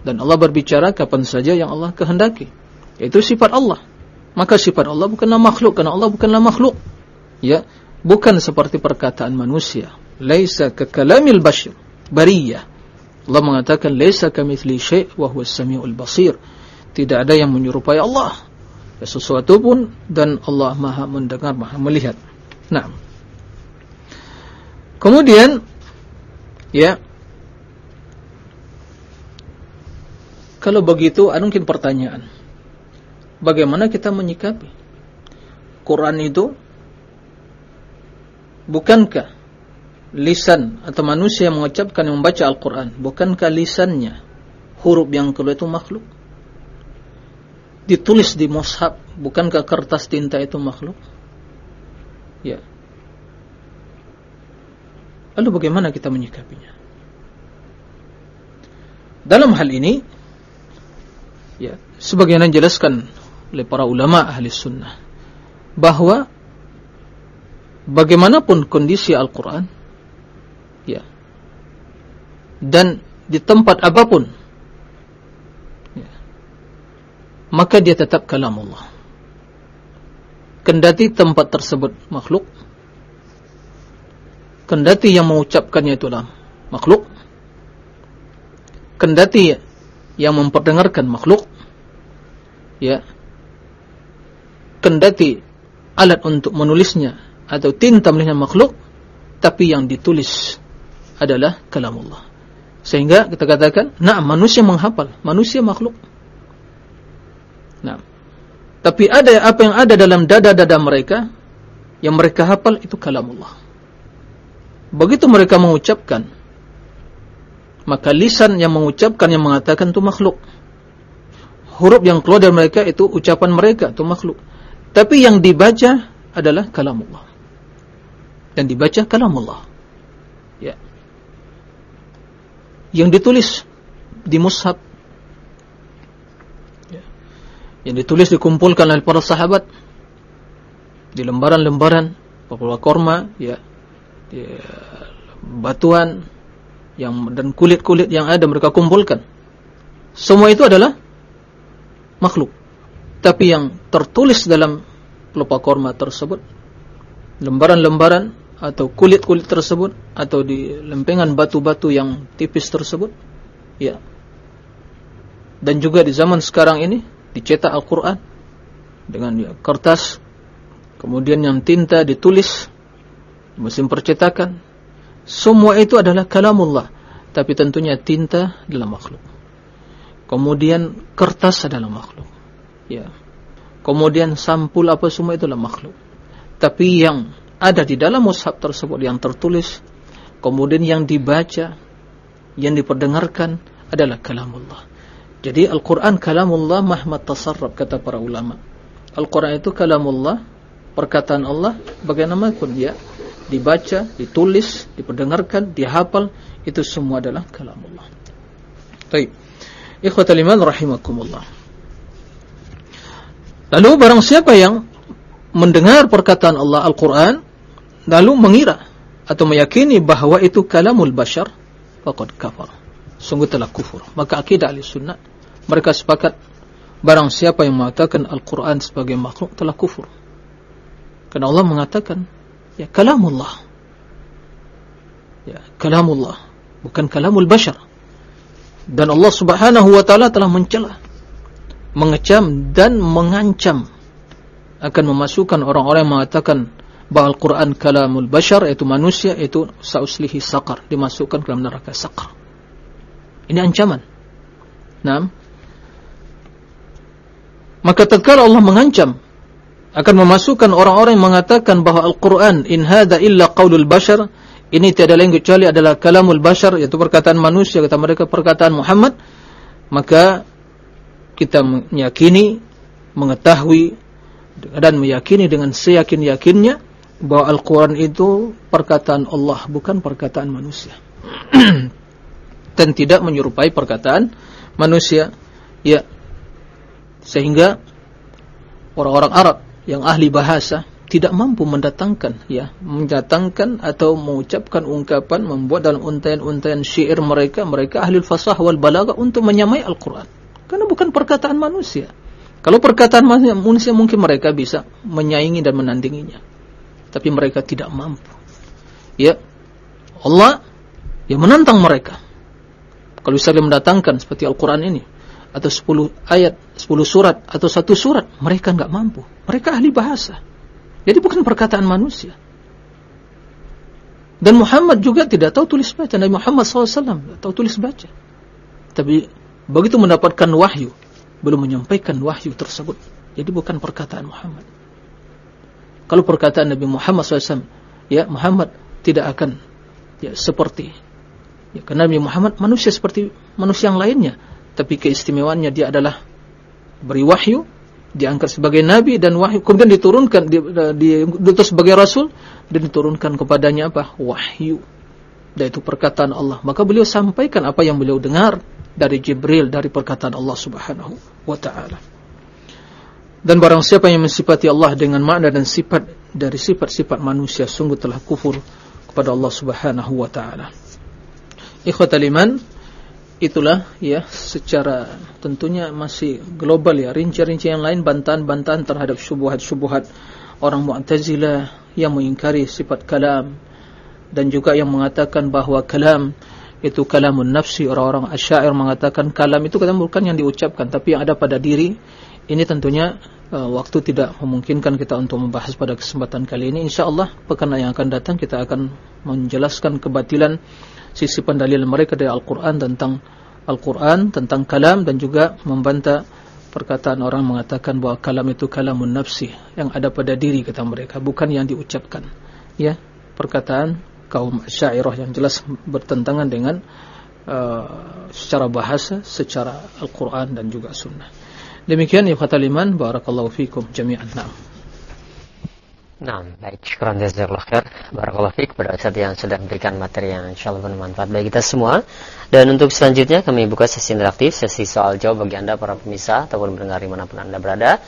Dan Allah berbicara kapan saja yang Allah kehendaki itu sifat Allah. Maka sifat Allah bukanlah makhluk karena Allah bukanlah makhluk. Ya bukan seperti perkataan manusia. Laisa ka kalamil bashar bariyah. Allah mengatakan laisa kamitsli syai' wa samiul basir. Tidak ada yang menyerupai Allah. Ya, sesuatu pun dan Allah Maha mendengar Maha melihat. Nah kemudian ya kalau begitu ada mungkin pertanyaan bagaimana kita menyikapi? Quran itu bukankah lisan atau manusia yang mengucapkan yang membaca Al-Quran bukankah lisannya huruf yang keluar itu makhluk? Ditulis di mushab bukankah kertas tinta itu makhluk? Ya. Lalu bagaimana kita menyikapinya? Dalam hal ini ya sebagaimana dijelaskan oleh para ulama ahli sunnah. Bahwa bagaimanapun kondisi Al-Quran ya dan di tempat apapun ya, maka dia tetap kalam Allah kendati tempat tersebut makhluk kendati yang mengucapkannya itulah makhluk kendati yang memperdengarkan makhluk ya kendati alat untuk menulisnya atau tinta menulisnya makhluk tapi yang ditulis adalah kalam Allah sehingga kita katakan nah manusia menghafal manusia makhluk. Nah tapi ada apa yang ada dalam dada-dada mereka yang mereka hafal itu kalam Allah begitu mereka mengucapkan maka lisan yang mengucapkan yang mengatakan itu makhluk. Huruf yang keluar dari mereka itu ucapan mereka itu makhluk tapi yang dibaca adalah kalam Allah. Dan dibaca kalam Allah. Ya. Yang ditulis di mushab. Ya. Yang ditulis dikumpulkan oleh para sahabat di lembaran-lembaran papua korma ya. Di batuan yang dan kulit-kulit yang ada mereka kumpulkan. Semua itu adalah makhluk tapi yang tertulis dalam pelupa korma tersebut lembaran-lembaran atau kulit-kulit tersebut atau di lempengan batu-batu yang tipis tersebut ya. Dan juga di zaman sekarang ini dicetak Al-Quran dengan ya, kertas kemudian yang tinta ditulis mesin percetakan. Semua itu adalah kalamullah tapi tentunya tinta adalah makhluk. Kemudian kertas adalah makhluk ya. Kemudian sampul apa semua itulah makhluk. Tapi yang ada di dalam mushaf tersebut yang tertulis, kemudian yang dibaca, yang diperdengarkan adalah kalamullah. Jadi Al-Quran kalamullah mahmat tasarrab kata para ulama. Al-Quran itu kalamullah, perkataan Allah, bagaimanapun dia dibaca, ditulis, diperdengarkan, dihafal, itu semua adalah kalamullah. Baik. Ikhwatal iman rahimakumullah. Lalu barang siapa yang mendengar perkataan Allah Al-Quran lalu mengira atau meyakini bahawa itu kalamul bashar faqad kafar. Sungguh telah kufur. Maka akidah ahli sunnah mereka sepakat barang siapa yang mengatakan Al-Quran sebagai makhluk telah kufur. Kerana Allah mengatakan ya kalamullah. Ya kalamullah. Bukan kalamul bashar. Dan Allah subhanahu wa ta'ala telah mencelah mengecam dan mengancam akan memasukkan orang-orang yang mengatakan bahawa Al-Quran kalamul bashar yaitu manusia itu sauslihi saqar. Dimasukkan ke dalam neraka saqar. Ini ancaman. Nah maka tatkala Allah mengancam akan memasukkan orang-orang yang mengatakan bahawa Al-Quran in hadha illa qawlul bashar ini tiada lain kecuali adalah kalamul bashar yaitu perkataan manusia kata mereka perkataan Muhammad maka kita meyakini, mengetahui dan meyakini dengan seyakin-yakinnya bahawa Al-Quran itu perkataan Allah bukan perkataan manusia. Dan tidak menyerupai perkataan manusia. Ya sehingga orang-orang Arab yang ahli bahasa tidak mampu mendatangkan ya mendatangkan atau mengucapkan ungkapan membuat dalam untayan-untayan syair mereka mereka ahli fasah wal balaghah untuk menyamai Al-Quran Karena bukan perkataan manusia. Kalau perkataan manusia mungkin mereka bisa menyaingi dan menandinginya. tapi mereka tidak mampu. Ya, Allah yang menantang mereka. Kalau misalnya mendatangkan seperti Al-Quran ini, atau 10 ayat, 10 surat, atau satu surat, mereka enggak mampu. Mereka ahli bahasa. Jadi bukan perkataan manusia. Dan Muhammad juga tidak tahu tulis baca. Nabi Muhammad SAW tahu tulis baca. Tapi begitu mendapatkan wahyu, belum menyampaikan wahyu tersebut. Jadi bukan perkataan Muhammad. Kalau perkataan Nabi Muhammad SAW, ya Muhammad tidak akan ya seperti ya, karena Nabi Muhammad manusia seperti manusia yang lainnya. Tapi keistimewaannya dia adalah beri wahyu, diangkat sebagai nabi dan wahyu kemudian diturunkan di, di, diutus sebagai rasul dan diturunkan kepadanya apa wahyu dan itu perkataan Allah maka beliau sampaikan apa yang beliau dengar dari Jibril dari perkataan Allah Subhanahu wa taala. Dan barang siapa yang mensifati Allah dengan makna dan sifat dari sifat-sifat manusia sungguh telah kufur kepada Allah Subhanahu wa taala. Ikhwatal iman itulah ya secara tentunya masih global ya rinci-rinci yang lain bantahan-bantahan terhadap syubhat-syubhat orang Mu'tazilah yang mengingkari sifat kalam dan juga yang mengatakan bahawa kalam itu kalamun nafsi orang-orang asyair mengatakan kalam itu kata bukan yang diucapkan tapi yang ada pada diri ini tentunya uh, waktu tidak memungkinkan kita untuk membahas pada kesempatan kali ini insyaallah pekan yang akan datang kita akan menjelaskan kebatilan sisi pendalil mereka dari Al-Quran tentang Al-Quran, tentang kalam dan juga membantah perkataan orang mengatakan bahawa kalam itu kalamun nafsi yang ada pada diri kata mereka, bukan yang diucapkan. Ya, perkataan kaum syairah yang jelas bertentangan dengan uh, secara bahasa, secara Al-Quran dan juga sunnah. Demikian ya kata liman, barakallahu fikum jami'an na'am.
Nah, baik. Syukuran jazakallah khair. Barakallahu fiik kepada Ustaz yang sudah memberikan materi yang insyaallah bermanfaat bagi kita semua. Dan untuk selanjutnya kami buka sesi interaktif, sesi soal jawab bagi Anda para pemirsa ataupun pendengar di mana pun Anda berada.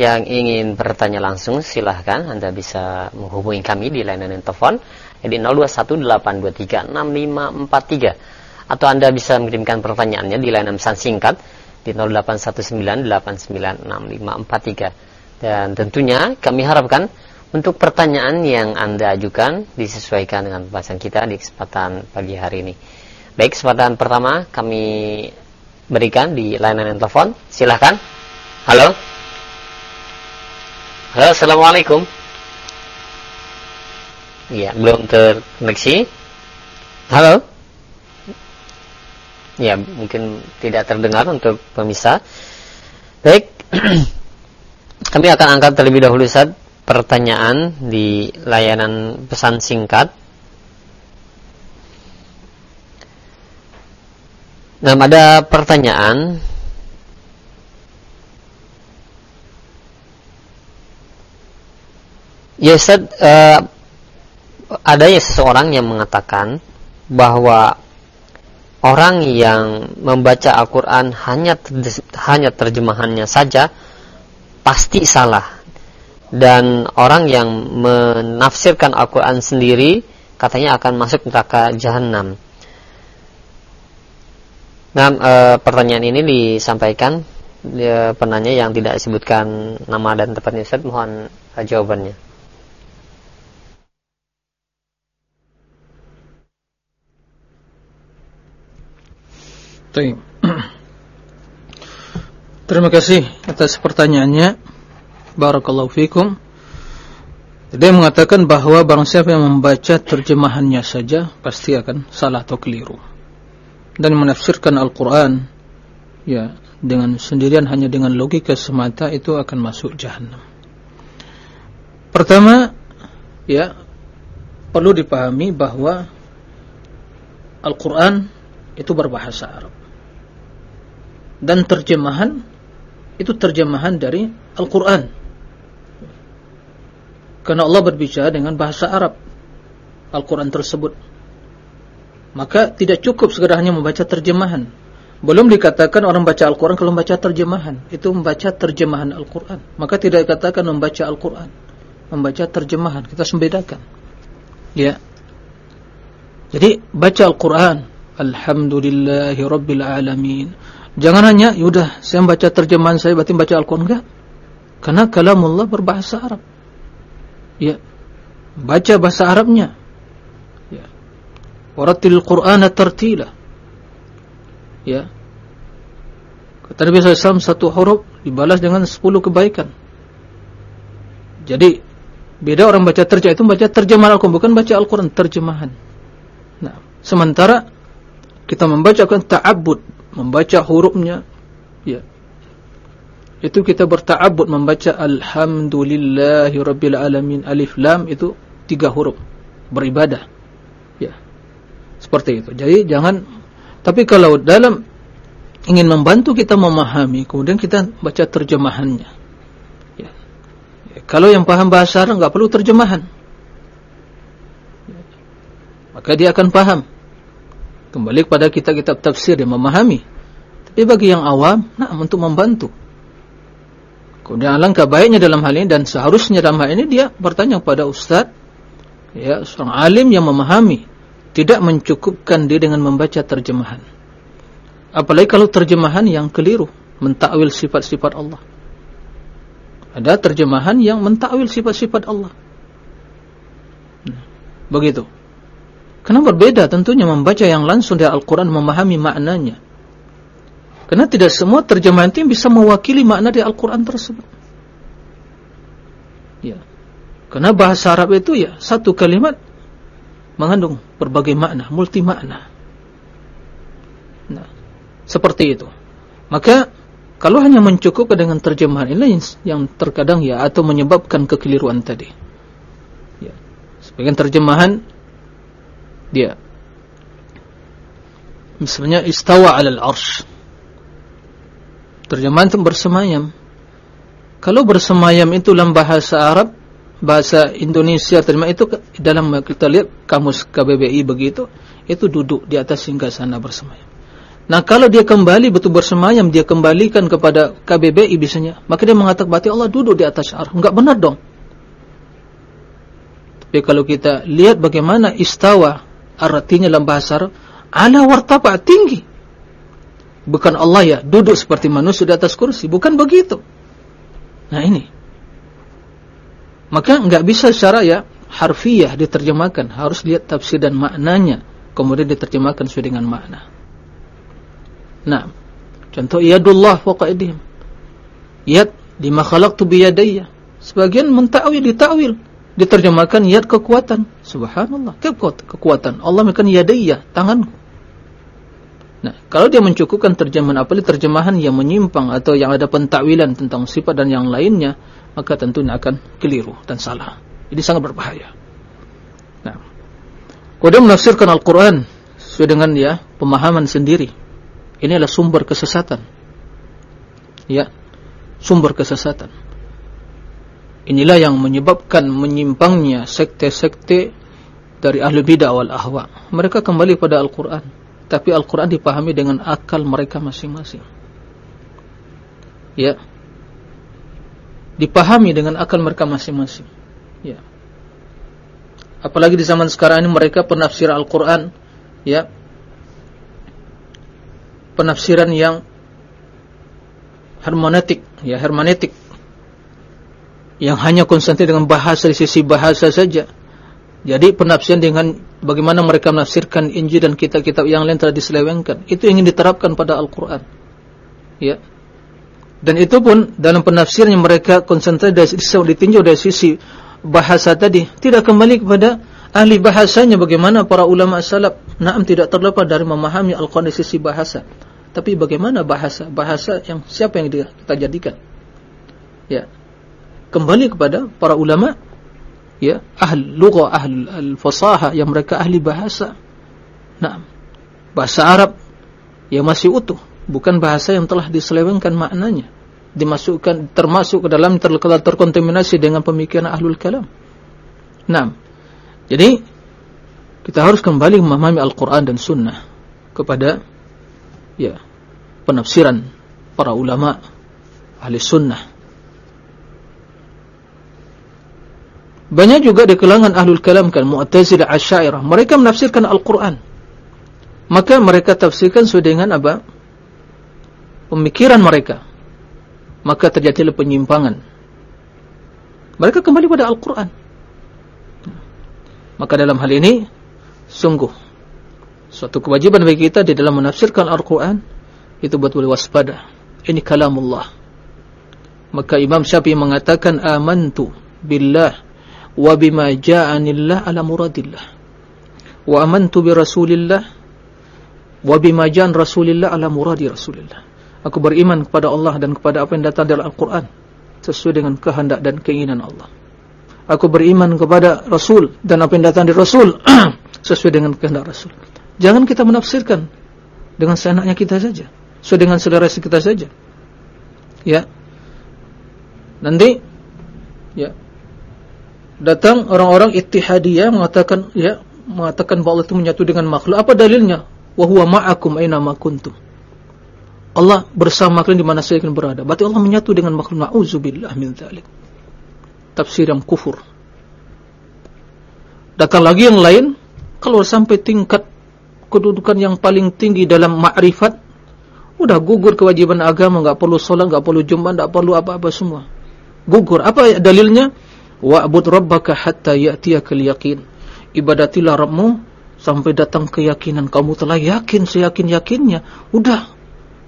Yang ingin bertanya langsung silahkan Anda bisa menghubungi kami di layanan telepon di 0218236543 atau Anda bisa mengirimkan pertanyaannya di layanan pesan singkat di 0819896543. Dan tentunya kami harapkan untuk pertanyaan yang Anda ajukan disesuaikan dengan pembahasan kita di kesempatan pagi hari ini. Baik, kesempatan pertama kami berikan di layanan telepon. Silahkan. Halo. Halo, Assalamualaikum. Iya, belum terkoneksi. Halo. Ya, mungkin tidak terdengar untuk pemirsa. Baik. kami akan angkat terlebih dahulu saat pertanyaan di layanan pesan singkat. Nah, ada pertanyaan Ya Ustaz, uh, ada ya seseorang yang mengatakan bahwa orang yang membaca Al-Quran hanya hanya terjemahannya saja pasti salah. Dan orang yang menafsirkan Al-Quran sendiri katanya akan masuk neraka jahanam. Nah, e, pertanyaan ini disampaikan e, penanya yang tidak disebutkan nama dan tempatnya mohon e,
Terima kasih atas pertanyaannya. Barakallahu fikum. Dia mengatakan bahawa barang siapa yang membaca terjemahannya saja pasti akan salah atau keliru. Dan menafsirkan Al-Quran ya dengan sendirian hanya dengan logika semata itu akan masuk jahannam. Pertama, ya perlu dipahami bahawa Al-Quran itu berbahasa Arab. Dan terjemahan itu terjemahan dari Al-Quran. Karena Allah berbicara dengan bahasa Arab Al-Quran tersebut. Maka tidak cukup sekadar hanya membaca terjemahan. Belum dikatakan orang baca Al-Quran kalau membaca terjemahan. Itu membaca terjemahan Al-Quran. Maka tidak dikatakan membaca Al-Quran. Membaca terjemahan. Kita sembedakan Ya. Jadi baca Al-Quran. Alhamdulillahi Rabbil Alamin Jangan hanya Yaudah saya membaca terjemahan saya Berarti membaca Al-Quran Enggak Karena kalamullah berbahasa Arab. Ya. baca bahasa Arabnya. Ya. Waratil qur'ana tartila. Ya. Kata Nabi SAW satu huruf dibalas dengan sepuluh kebaikan. Jadi beda orang baca terjemah itu baca terjemahan Al-Quran bukan baca Al-Quran terjemahan. Nah sementara kita membacakan ta'abbud membaca hurufnya ya itu kita berta'abbud membaca alhamdulillahi rabbil alamin alif lam itu tiga huruf beribadah ya seperti itu jadi jangan tapi kalau dalam ingin membantu kita memahami kemudian kita baca terjemahannya ya, ya. kalau yang paham bahasa Arab enggak perlu terjemahan ya. maka dia akan paham kembali kepada kita kitab tafsir yang memahami tapi bagi yang awam nah untuk membantu Kemudian alangkah baiknya dalam hal ini dan seharusnya dalam hal ini dia bertanya kepada ustaz ya seorang alim yang memahami tidak mencukupkan dia dengan membaca terjemahan. Apalagi kalau terjemahan yang keliru mentakwil sifat-sifat Allah. Ada terjemahan yang mentakwil sifat-sifat Allah. Begitu. Kenapa berbeda tentunya membaca yang langsung dari Al-Quran memahami maknanya. Karena tidak semua terjemahan itu bisa mewakili makna di Al-Quran tersebut. Ya. Karena bahasa Arab itu ya satu kalimat mengandung berbagai makna, multi makna. Nah, seperti itu. Maka kalau hanya mencukup dengan terjemahan ini yang terkadang ya atau menyebabkan kekeliruan tadi. Ya. Sebagian terjemahan dia. Misalnya istawa 'alal 'arsy terjemahan itu bersemayam. Kalau bersemayam itu dalam bahasa Arab bahasa Indonesia terima itu dalam kita lihat kamus KBBI begitu itu duduk di atas singgah sana bersemayam. Nah kalau dia kembali betul bersemayam dia kembalikan kepada KBBI biasanya maka dia mengatakan berarti Allah duduk di atas Arab enggak benar dong. Tapi kalau kita lihat bagaimana istawa artinya dalam bahasa Arab ala wartafa tinggi. Bukan Allah ya duduk seperti manusia di atas kursi. Bukan begitu. Nah ini. Maka enggak bisa secara ya harfiah diterjemahkan. Harus lihat tafsir dan maknanya. Kemudian diterjemahkan sesuai dengan makna. Nah contoh yadullah fawqa aydihim yad lima khalaqtu bi yadayya sebagian mentakwil ditakwil diterjemahkan yad kekuatan subhanallah kekuatan Allah makan yadayya tanganku Nah, kalau dia mencukupkan terjemahan apa terjemahan yang menyimpang atau yang ada pentakwilan tentang sifat dan yang lainnya, maka tentunya akan keliru dan salah. Ini sangat berbahaya. Nah, kalau dia menafsirkan Al-Quran sesuai dengan ya pemahaman sendiri, ini adalah sumber kesesatan. Ya, sumber kesesatan. Inilah yang menyebabkan menyimpangnya sekte-sekte dari ahli bidah wal ahwa. Mereka kembali pada Al-Quran tapi Al-Quran dipahami dengan akal mereka masing-masing. Ya, dipahami dengan akal mereka masing-masing. Ya, apalagi di zaman sekarang ini mereka penafsiran Al-Quran, ya, penafsiran yang hermeneutik, ya hermeneutik, yang hanya konsentrasi dengan bahasa di sisi bahasa saja. Jadi penafsiran dengan bagaimana mereka menafsirkan Injil dan kitab-kitab yang lain telah diselewengkan. Itu ingin diterapkan pada Al-Quran. Ya. Dan itu pun dalam penafsiran yang mereka konsentrasi dari sisi ditinjau dari sisi bahasa tadi tidak kembali kepada ahli bahasanya bagaimana para ulama salaf naam tidak terlepas dari memahami Al-Quran dari sisi bahasa. Tapi bagaimana bahasa bahasa yang siapa yang kita jadikan? Ya. Kembali kepada para ulama ya ahli lugha ahli al-fasaha yang mereka ahli bahasa. Nah bahasa Arab yang masih utuh bukan bahasa yang telah diselewengkan maknanya. Dimasukkan termasuk ke dalam terkadang terkontaminasi dengan pemikiran ahlul kalam. Nah jadi kita harus kembali memahami Al-Quran dan Sunnah kepada ya penafsiran para ulama ahli sunnah Banyak juga di kalangan ahlul kalam kan Mu'tazilah Asy'ariyah, mereka menafsirkan Al-Qur'an. Maka mereka tafsirkan sesuai dengan apa? Pemikiran mereka. Maka terjadilah penyimpangan. Mereka kembali pada Al-Qur'an. Maka dalam hal ini sungguh suatu kewajiban bagi kita di dalam menafsirkan Al-Qur'an itu betul-betul waspada. Ini kalamullah. Maka Imam Syafi'i mengatakan amantu billah wa bima ja'anillah ala muradillah. Wa amantu bi Rasulillah wa bima ja'an Rasulillah ala muradi Rasulillah. Aku beriman kepada Allah dan kepada apa yang datang dalam Al-Qur'an sesuai dengan kehendak dan keinginan Allah. Aku beriman kepada Rasul dan apa yang datang dari Rasul sesuai dengan kehendak Rasul. Jangan kita menafsirkan dengan seenaknya kita saja, sesuai dengan selera kita saja. Ya. Nanti ya. Datang orang-orang ittihadiyah mengatakan ya, mengatakan bahwa Allah itu menyatu dengan makhluk. Apa dalilnya? Wa huwa ma'akum aina ma kuntum. Allah bersama kalian di mana saya akan berada. Berarti Allah menyatu dengan makhluk. Nauzubillah min dzalik. Tafsir yang kufur. Datang lagi yang lain, kalau sampai tingkat kedudukan yang paling tinggi dalam ma'rifat, udah gugur kewajiban agama, enggak perlu salat, enggak perlu jumat, enggak perlu apa-apa semua. Gugur. Apa dalilnya? Wa'bud rabbaka hatta ya'tiyakal yaqin. Ibadatilah Rabbmu sampai datang keyakinan. Kamu telah yakin seyakin-yakinnya. Udah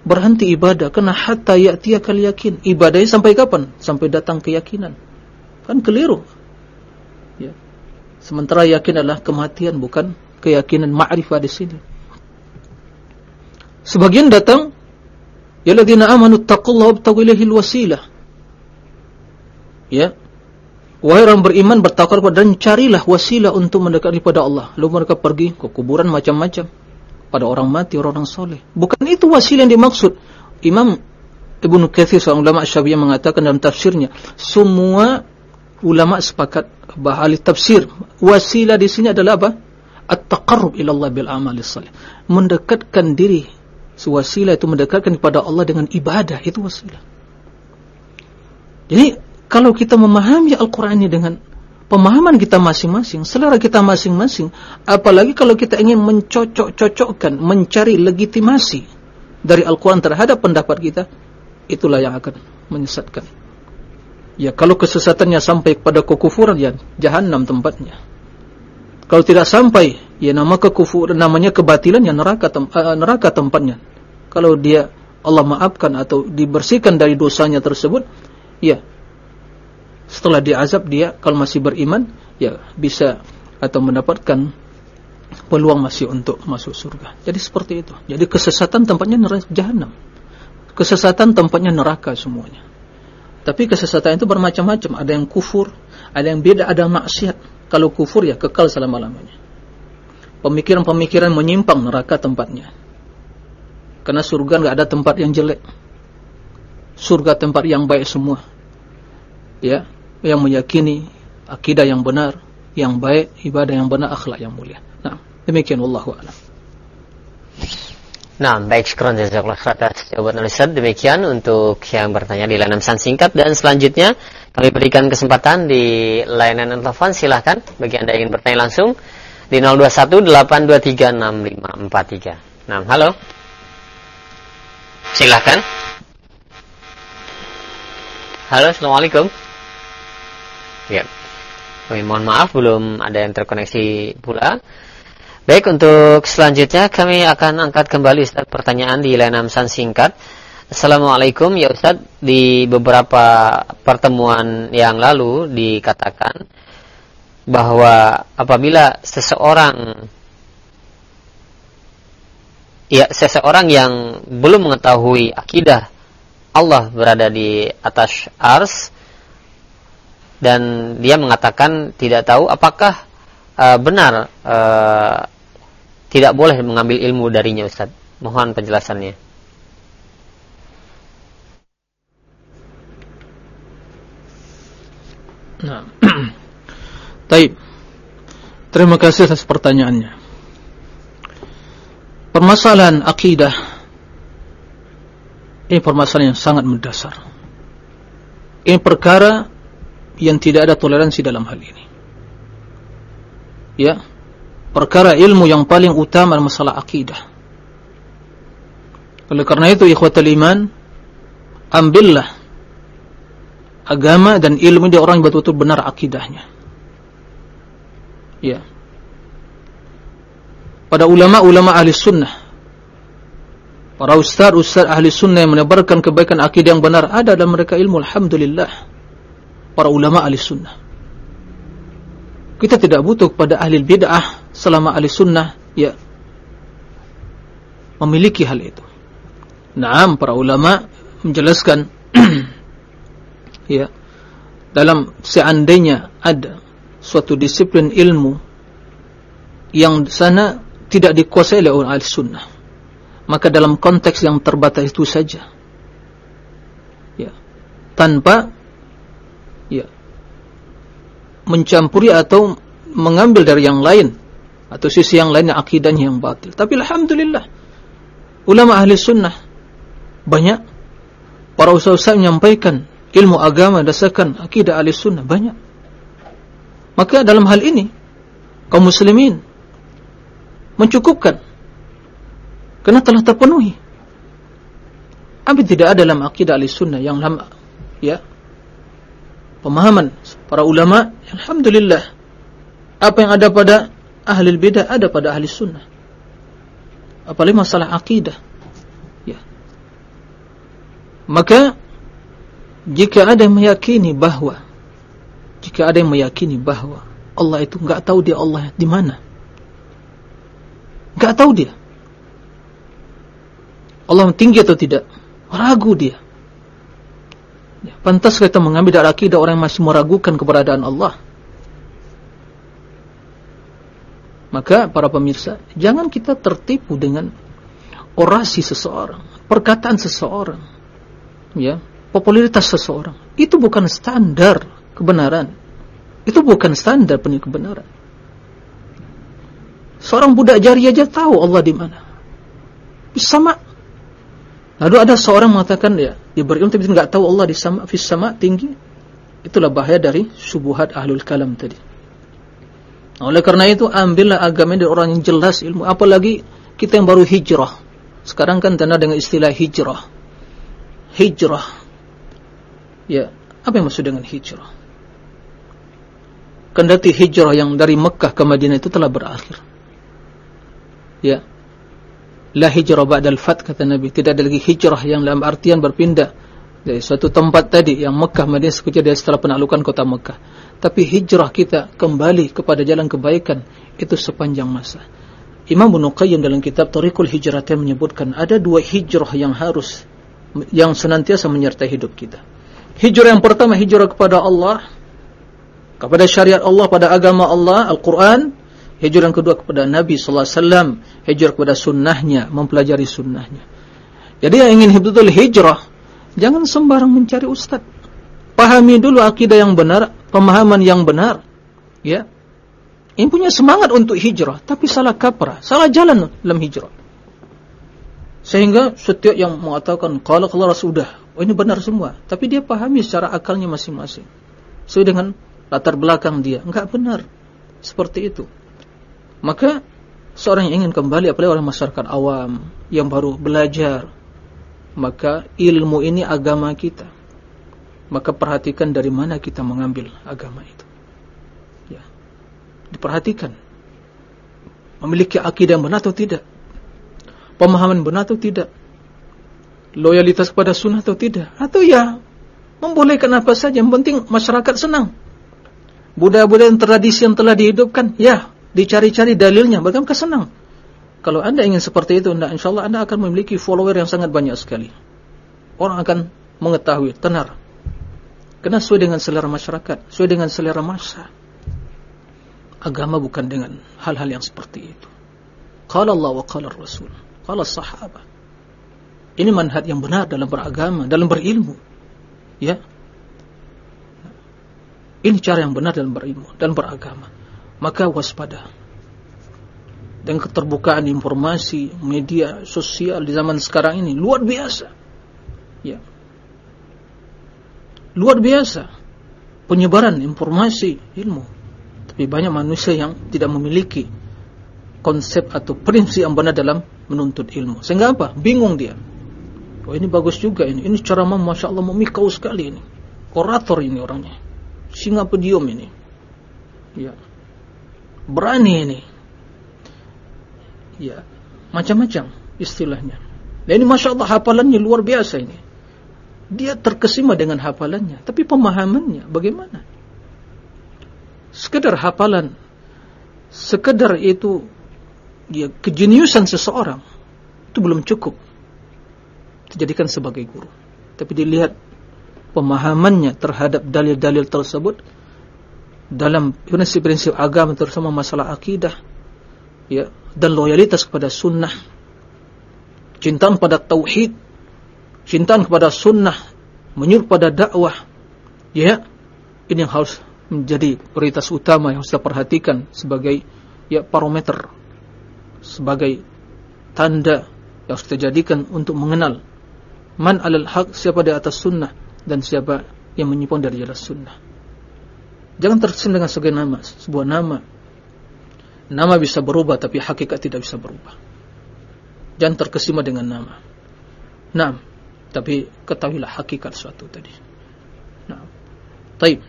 berhenti ibadah kena hatta ya'tiyakal yakin ibadahnya sampai kapan? Sampai datang keyakinan. Kan keliru. Ya. Sementara yakin adalah kematian bukan keyakinan ma'rifah di sini. Sebagian datang ya ladina amanu taqullaha wabtaghu ilaihil wasilah ya wahai orang beriman bertakwa dan carilah wasilah untuk mendekat kepada Allah lalu mereka pergi ke kuburan macam-macam pada orang mati, orang-orang soleh. Bukan itu wasilah yang dimaksud. Imam Ibn Kathir, seorang ulama syafi'iyah mengatakan dalam tafsirnya, semua ulama sepakat bahawa ahli tafsir, wasilah di sini adalah apa? At-taqarrub ila Allah bil amali salih. Mendekatkan diri, wasilah itu mendekatkan kepada Allah dengan ibadah, itu wasilah. Jadi, kalau kita memahami Al-Quran ini dengan pemahaman kita masing-masing, selera kita masing-masing, apalagi kalau kita ingin mencocok-cocokkan, mencari legitimasi dari Al-Quran terhadap pendapat kita, itulah yang akan menyesatkan. Ya, kalau kesesatannya sampai kepada kekufuran, ya jahannam tempatnya. Kalau tidak sampai, ya nama kekufuran, namanya kebatilan, ya neraka, tem uh, neraka tempatnya. Kalau dia Allah maafkan atau dibersihkan dari dosanya tersebut, ya setelah diazab dia kalau masih beriman ya bisa atau mendapatkan peluang masih untuk masuk surga. Jadi seperti itu. Jadi kesesatan tempatnya neraka jahanam. Kesesatan tempatnya neraka semuanya. Tapi kesesatan itu bermacam-macam. Ada yang kufur, ada yang beda, ada maksiat. Kalau kufur ya kekal selama-lamanya. Pemikiran-pemikiran menyimpang neraka tempatnya. Karena surga enggak ada tempat yang jelek. Surga tempat yang baik semua. Ya, yang meyakini akidah yang benar, yang baik, ibadah yang benar, akhlak yang mulia. Nah, demikian wallahu a'lam.
Nah, baik syukran jazakallahu atas jawaban Ustaz. Demikian untuk yang bertanya di layanan pesan singkat dan selanjutnya kami berikan kesempatan di layanan telepon silahkan bagi Anda yang ingin bertanya langsung di 0218236543. Nah, halo. Silahkan. Halo, Assalamualaikum. Ya. Kami mohon maaf belum ada yang terkoneksi pula. Baik, untuk selanjutnya kami akan angkat kembali Ustaz pertanyaan di layanan pesan singkat. Assalamualaikum ya Ustaz, di beberapa pertemuan yang lalu dikatakan bahwa apabila seseorang ya seseorang yang belum mengetahui akidah Allah berada di atas ars dan dia mengatakan tidak tahu apakah uh, benar uh, tidak boleh mengambil ilmu darinya Ustaz. Mohon penjelasannya.
Nah. Taib. Terima kasih atas pertanyaannya. Permasalahan akidah ini permasalahan yang sangat mendasar. Ini perkara yang tidak ada toleransi dalam hal ini. Ya, perkara ilmu yang paling utama adalah masalah akidah. Oleh karena itu, ikhwatul iman, ambillah agama dan ilmu dia orang betul-betul benar akidahnya. Ya, pada ulama-ulama ahli sunnah para ustaz-ustaz ahli sunnah yang menebarkan kebaikan akidah yang benar ada dalam mereka ilmu Alhamdulillah para ulama ahli sunnah. Kita tidak butuh kepada ahli bid'ah selama ahli sunnah ya memiliki hal itu. Naam para ulama menjelaskan ya dalam seandainya ada suatu disiplin ilmu yang sana tidak dikuasai oleh orang al-sunnah maka dalam konteks yang terbatas itu saja ya tanpa mencampuri atau mengambil dari yang lain atau sisi yang lainnya akidahnya yang batil. Tapi alhamdulillah ulama ahli sunnah banyak para ustaz menyampaikan ilmu agama dasarkan akidah ahli sunnah banyak. Maka dalam hal ini kaum muslimin mencukupkan kerana telah terpenuhi. Tapi tidak ada dalam akidah ahli sunnah yang lama ya pemahaman para ulama Alhamdulillah apa yang ada pada ahli bidah ada pada ahli sunnah apalagi masalah akidah ya maka jika ada yang meyakini bahawa jika ada yang meyakini bahawa Allah itu enggak tahu dia Allah di mana Enggak tahu dia. Allah tinggi atau tidak? Ragu dia. Pantas kita mengambil dari akidah orang yang masih meragukan keberadaan Allah. Maka para pemirsa, jangan kita tertipu dengan orasi seseorang, perkataan seseorang, ya, popularitas seseorang. Itu bukan standar kebenaran. Itu bukan standar penuh kebenaran. Seorang budak jari aja tahu Allah di mana. Sama. Lalu ada seorang mengatakan ya, dia berilmu tapi tidak tahu Allah di sama, fis sama tinggi. Itulah bahaya dari subuhat ahlul kalam tadi. Oleh karena itu ambillah agama dari orang yang jelas ilmu. Apalagi kita yang baru hijrah. Sekarang kan tanda dengan istilah hijrah. Hijrah. Ya, apa yang maksud dengan hijrah? Kendati hijrah yang dari Mekah ke Madinah itu telah berakhir ya la hijrah ba'dal fat kata Nabi. Tidak ada lagi hijrah yang dalam artian berpindah dari suatu tempat tadi yang Mekah Madinah sekejap dia setelah penaklukan kota Mekah. Tapi hijrah kita kembali kepada jalan kebaikan itu sepanjang masa. Imam Ibn Qayyim dalam kitab Tariqul Hijratain menyebutkan ada dua hijrah yang harus yang senantiasa menyertai hidup kita. Hijrah yang pertama hijrah kepada Allah kepada syariat Allah pada agama Allah Al-Quran hijrah kedua kepada Nabi sallallahu alaihi wasallam, hijrah kepada sunnahnya, mempelajari sunnahnya. Jadi yang ingin betul hijrah, jangan sembarang mencari ustaz. Pahami dulu akidah yang benar, pemahaman yang benar. Ya. Ini punya semangat untuk hijrah, tapi salah kaprah, salah jalan dalam hijrah. Sehingga setiap yang mengatakan qala qala sudah, oh ini benar semua, tapi dia pahami secara akalnya masing-masing. Sesuai dengan latar belakang dia, enggak benar. Seperti itu. Maka seorang yang ingin kembali apalagi orang masyarakat awam yang baru belajar maka ilmu ini agama kita. Maka perhatikan dari mana kita mengambil agama itu. Ya. Diperhatikan. Memiliki akidah benar atau tidak? Pemahaman benar atau tidak? Loyalitas kepada sunnah atau tidak? Atau ya membolehkan apa saja yang penting masyarakat senang. Budaya-budaya tradisi yang telah dihidupkan, ya dicari-cari dalilnya, bagaimana senang. Kalau anda ingin seperti itu, anda, insya Allah anda akan memiliki follower yang sangat banyak sekali. Orang akan mengetahui, tenar. Kena sesuai dengan selera masyarakat, sesuai dengan selera masa. Agama bukan dengan hal-hal yang seperti itu. Qala Allah wa qala Rasul, qala sahabat. Ini manhaj yang benar dalam beragama, dalam berilmu. Ya. Ini cara yang benar dalam berilmu dan beragama maka waspada. Dan keterbukaan informasi media sosial di zaman sekarang ini luar biasa. Ya. Luar biasa. Penyebaran informasi ilmu. Tapi banyak manusia yang tidak memiliki konsep atau prinsip yang benar dalam menuntut ilmu. Sehingga apa? Bingung dia. Oh ini bagus juga ini. Ini cara masya Allah memikau sekali ini. Orator ini orangnya. Singa pedium ini. Ya berani ini ya macam-macam istilahnya. Dan ini masya Allah hafalannya luar biasa ini. Dia terkesima dengan hafalannya, tapi pemahamannya bagaimana? Sekedar hafalan, sekedar itu dia kejeniusan seseorang itu belum cukup dijadikan sebagai guru. Tapi dilihat pemahamannya terhadap dalil-dalil tersebut dalam prinsip-prinsip agama terutama masalah akidah ya dan loyalitas kepada sunnah cintaan pada tauhid cintaan kepada sunnah menyuruh pada dakwah ya ini yang harus menjadi prioritas utama yang harus kita perhatikan sebagai ya parameter sebagai tanda yang harus kita jadikan untuk mengenal man alal haq siapa di atas sunnah dan siapa yang menyimpang dari jalan sunnah jangan terkesan dengan sebagai nama sebuah nama. Nama bisa berubah tapi hakikat tidak bisa berubah. Jangan terkesima dengan nama. Nah tapi ketahuilah hakikat suatu tadi. Nah taib.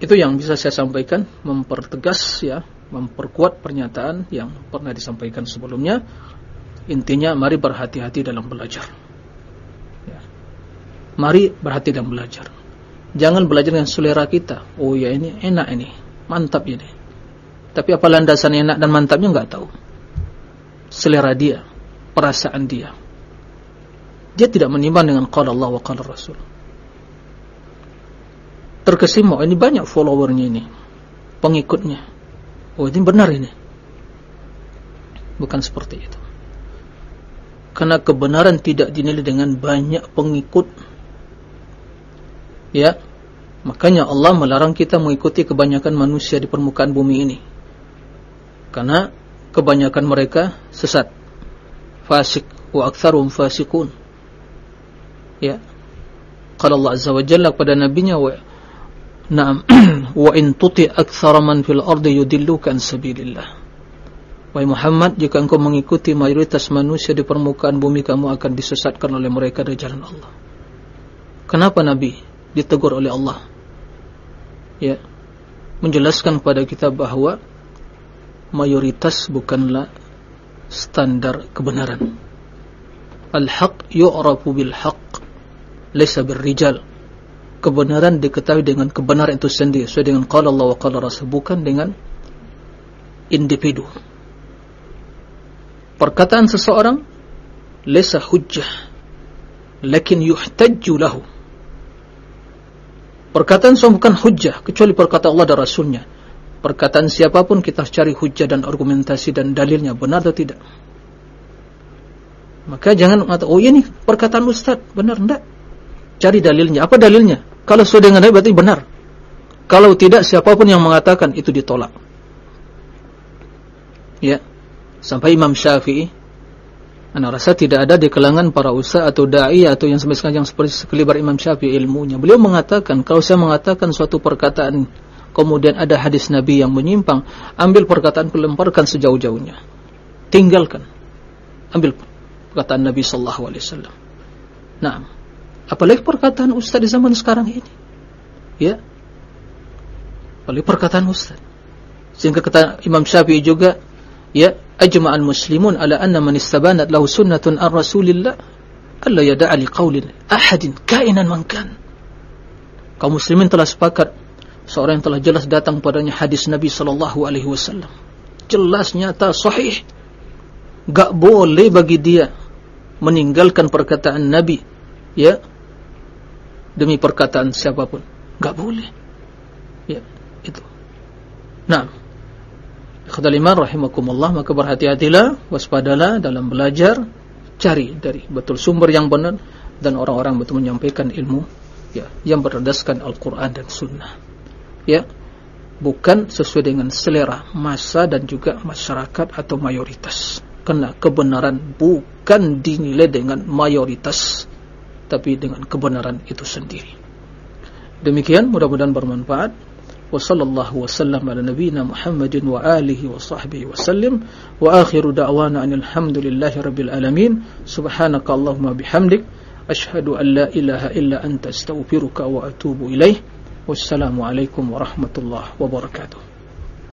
Itu yang bisa saya sampaikan mempertegas ya memperkuat pernyataan yang pernah disampaikan sebelumnya. Intinya mari berhati-hati dalam belajar. Mari berhati dan belajar. Jangan belajar dengan selera kita. Oh ya ini enak ini, mantap ini. Tapi apa landasan enak dan mantapnya enggak tahu. Selera dia, perasaan dia. Dia tidak menimbang dengan qala Allah wa qala Rasul. Terkesima, ini banyak followernya ini, pengikutnya. Oh ini benar ini. Bukan seperti itu. Karena kebenaran tidak dinilai dengan banyak pengikut ya. Makanya Allah melarang kita mengikuti kebanyakan manusia di permukaan bumi ini. Karena kebanyakan mereka sesat. Fasik wa aktsarum fasikun. Ya. Qala Allah azza wa jalla kepada nabinya wa na'am. Wa in tuti aktsara man fil ardi yudilluka an sabilillah. Wahai Muhammad, jika engkau mengikuti mayoritas manusia di permukaan bumi, kamu akan disesatkan oleh mereka dari jalan Allah. Kenapa Nabi? Ditegur oleh Allah. Ya. Menjelaskan kepada kita bahawa mayoritas bukanlah standar kebenaran. Al-haq yu'rafu bil-haq laysa bir-rijal kebenaran diketahui dengan kebenaran itu sendiri sesuai dengan qala Allah wa qala Rasul bukan dengan individu. Perkataan seseorang laysa hujjah lakin yuhtajju lahu Perkataan semua bukan hujjah kecuali perkataan Allah dan Rasulnya. Perkataan siapapun kita cari hujjah dan argumentasi dan dalilnya benar atau tidak. Maka jangan mengatakan, oh ini perkataan Ustaz, benar tidak? Cari dalilnya. Apa dalilnya? Kalau sudah dengan dalil berarti benar. Kalau tidak siapapun yang mengatakan itu ditolak. Ya, sampai Imam Syafi'i Anda rasa tidak ada di kalangan para ustaz atau da'i atau yang semisal yang seperti sekelibar Imam Syafi'i ilmunya. Beliau mengatakan, kalau saya mengatakan suatu perkataan, kemudian ada hadis Nabi yang menyimpang, ambil perkataan kelemparkan sejauh-jauhnya. Tinggalkan. Ambil perkataan Nabi Wasallam. Nah, apalagi perkataan ustaz di zaman sekarang ini. Ya. Apalagi perkataan ustaz. Sehingga kata Imam Syafi'i juga, ya ajma'al muslimun ala anna man istabanat lahu sunnatun ar rasulillah. Alla yada'a li qawlin ahadin kainan man kan. Kaum muslimin telah sepakat seorang yang telah jelas datang padanya hadis Nabi sallallahu alaihi wasallam. Jelas nyata sahih. Enggak boleh bagi dia meninggalkan perkataan Nabi ya demi perkataan siapapun. Enggak boleh. Ya itu. Nah Ikhtal iman rahimakumullah. Maka berhati-hatilah waspadalah dalam belajar cari dari betul sumber yang benar dan orang-orang betul menyampaikan ilmu ya yang berdasarkan Al-Qur'an dan Sunnah. Ya bukan sesuai dengan selera masa dan juga masyarakat atau mayoritas. Karena kebenaran bukan dinilai dengan mayoritas tapi dengan kebenaran itu sendiri. Demikian mudah-mudahan bermanfaat وصلى الله وسلم على نبينا محمد وآله وصحبه وسلم. وآخر دعوانا أن الحمد لله رب العالمين. سبحانك اللهم بحمدك أشهد أن لا إله إلا أنت أستغفرك وأتوب إليه والسلام عليكم ورحمة الله وبركاته.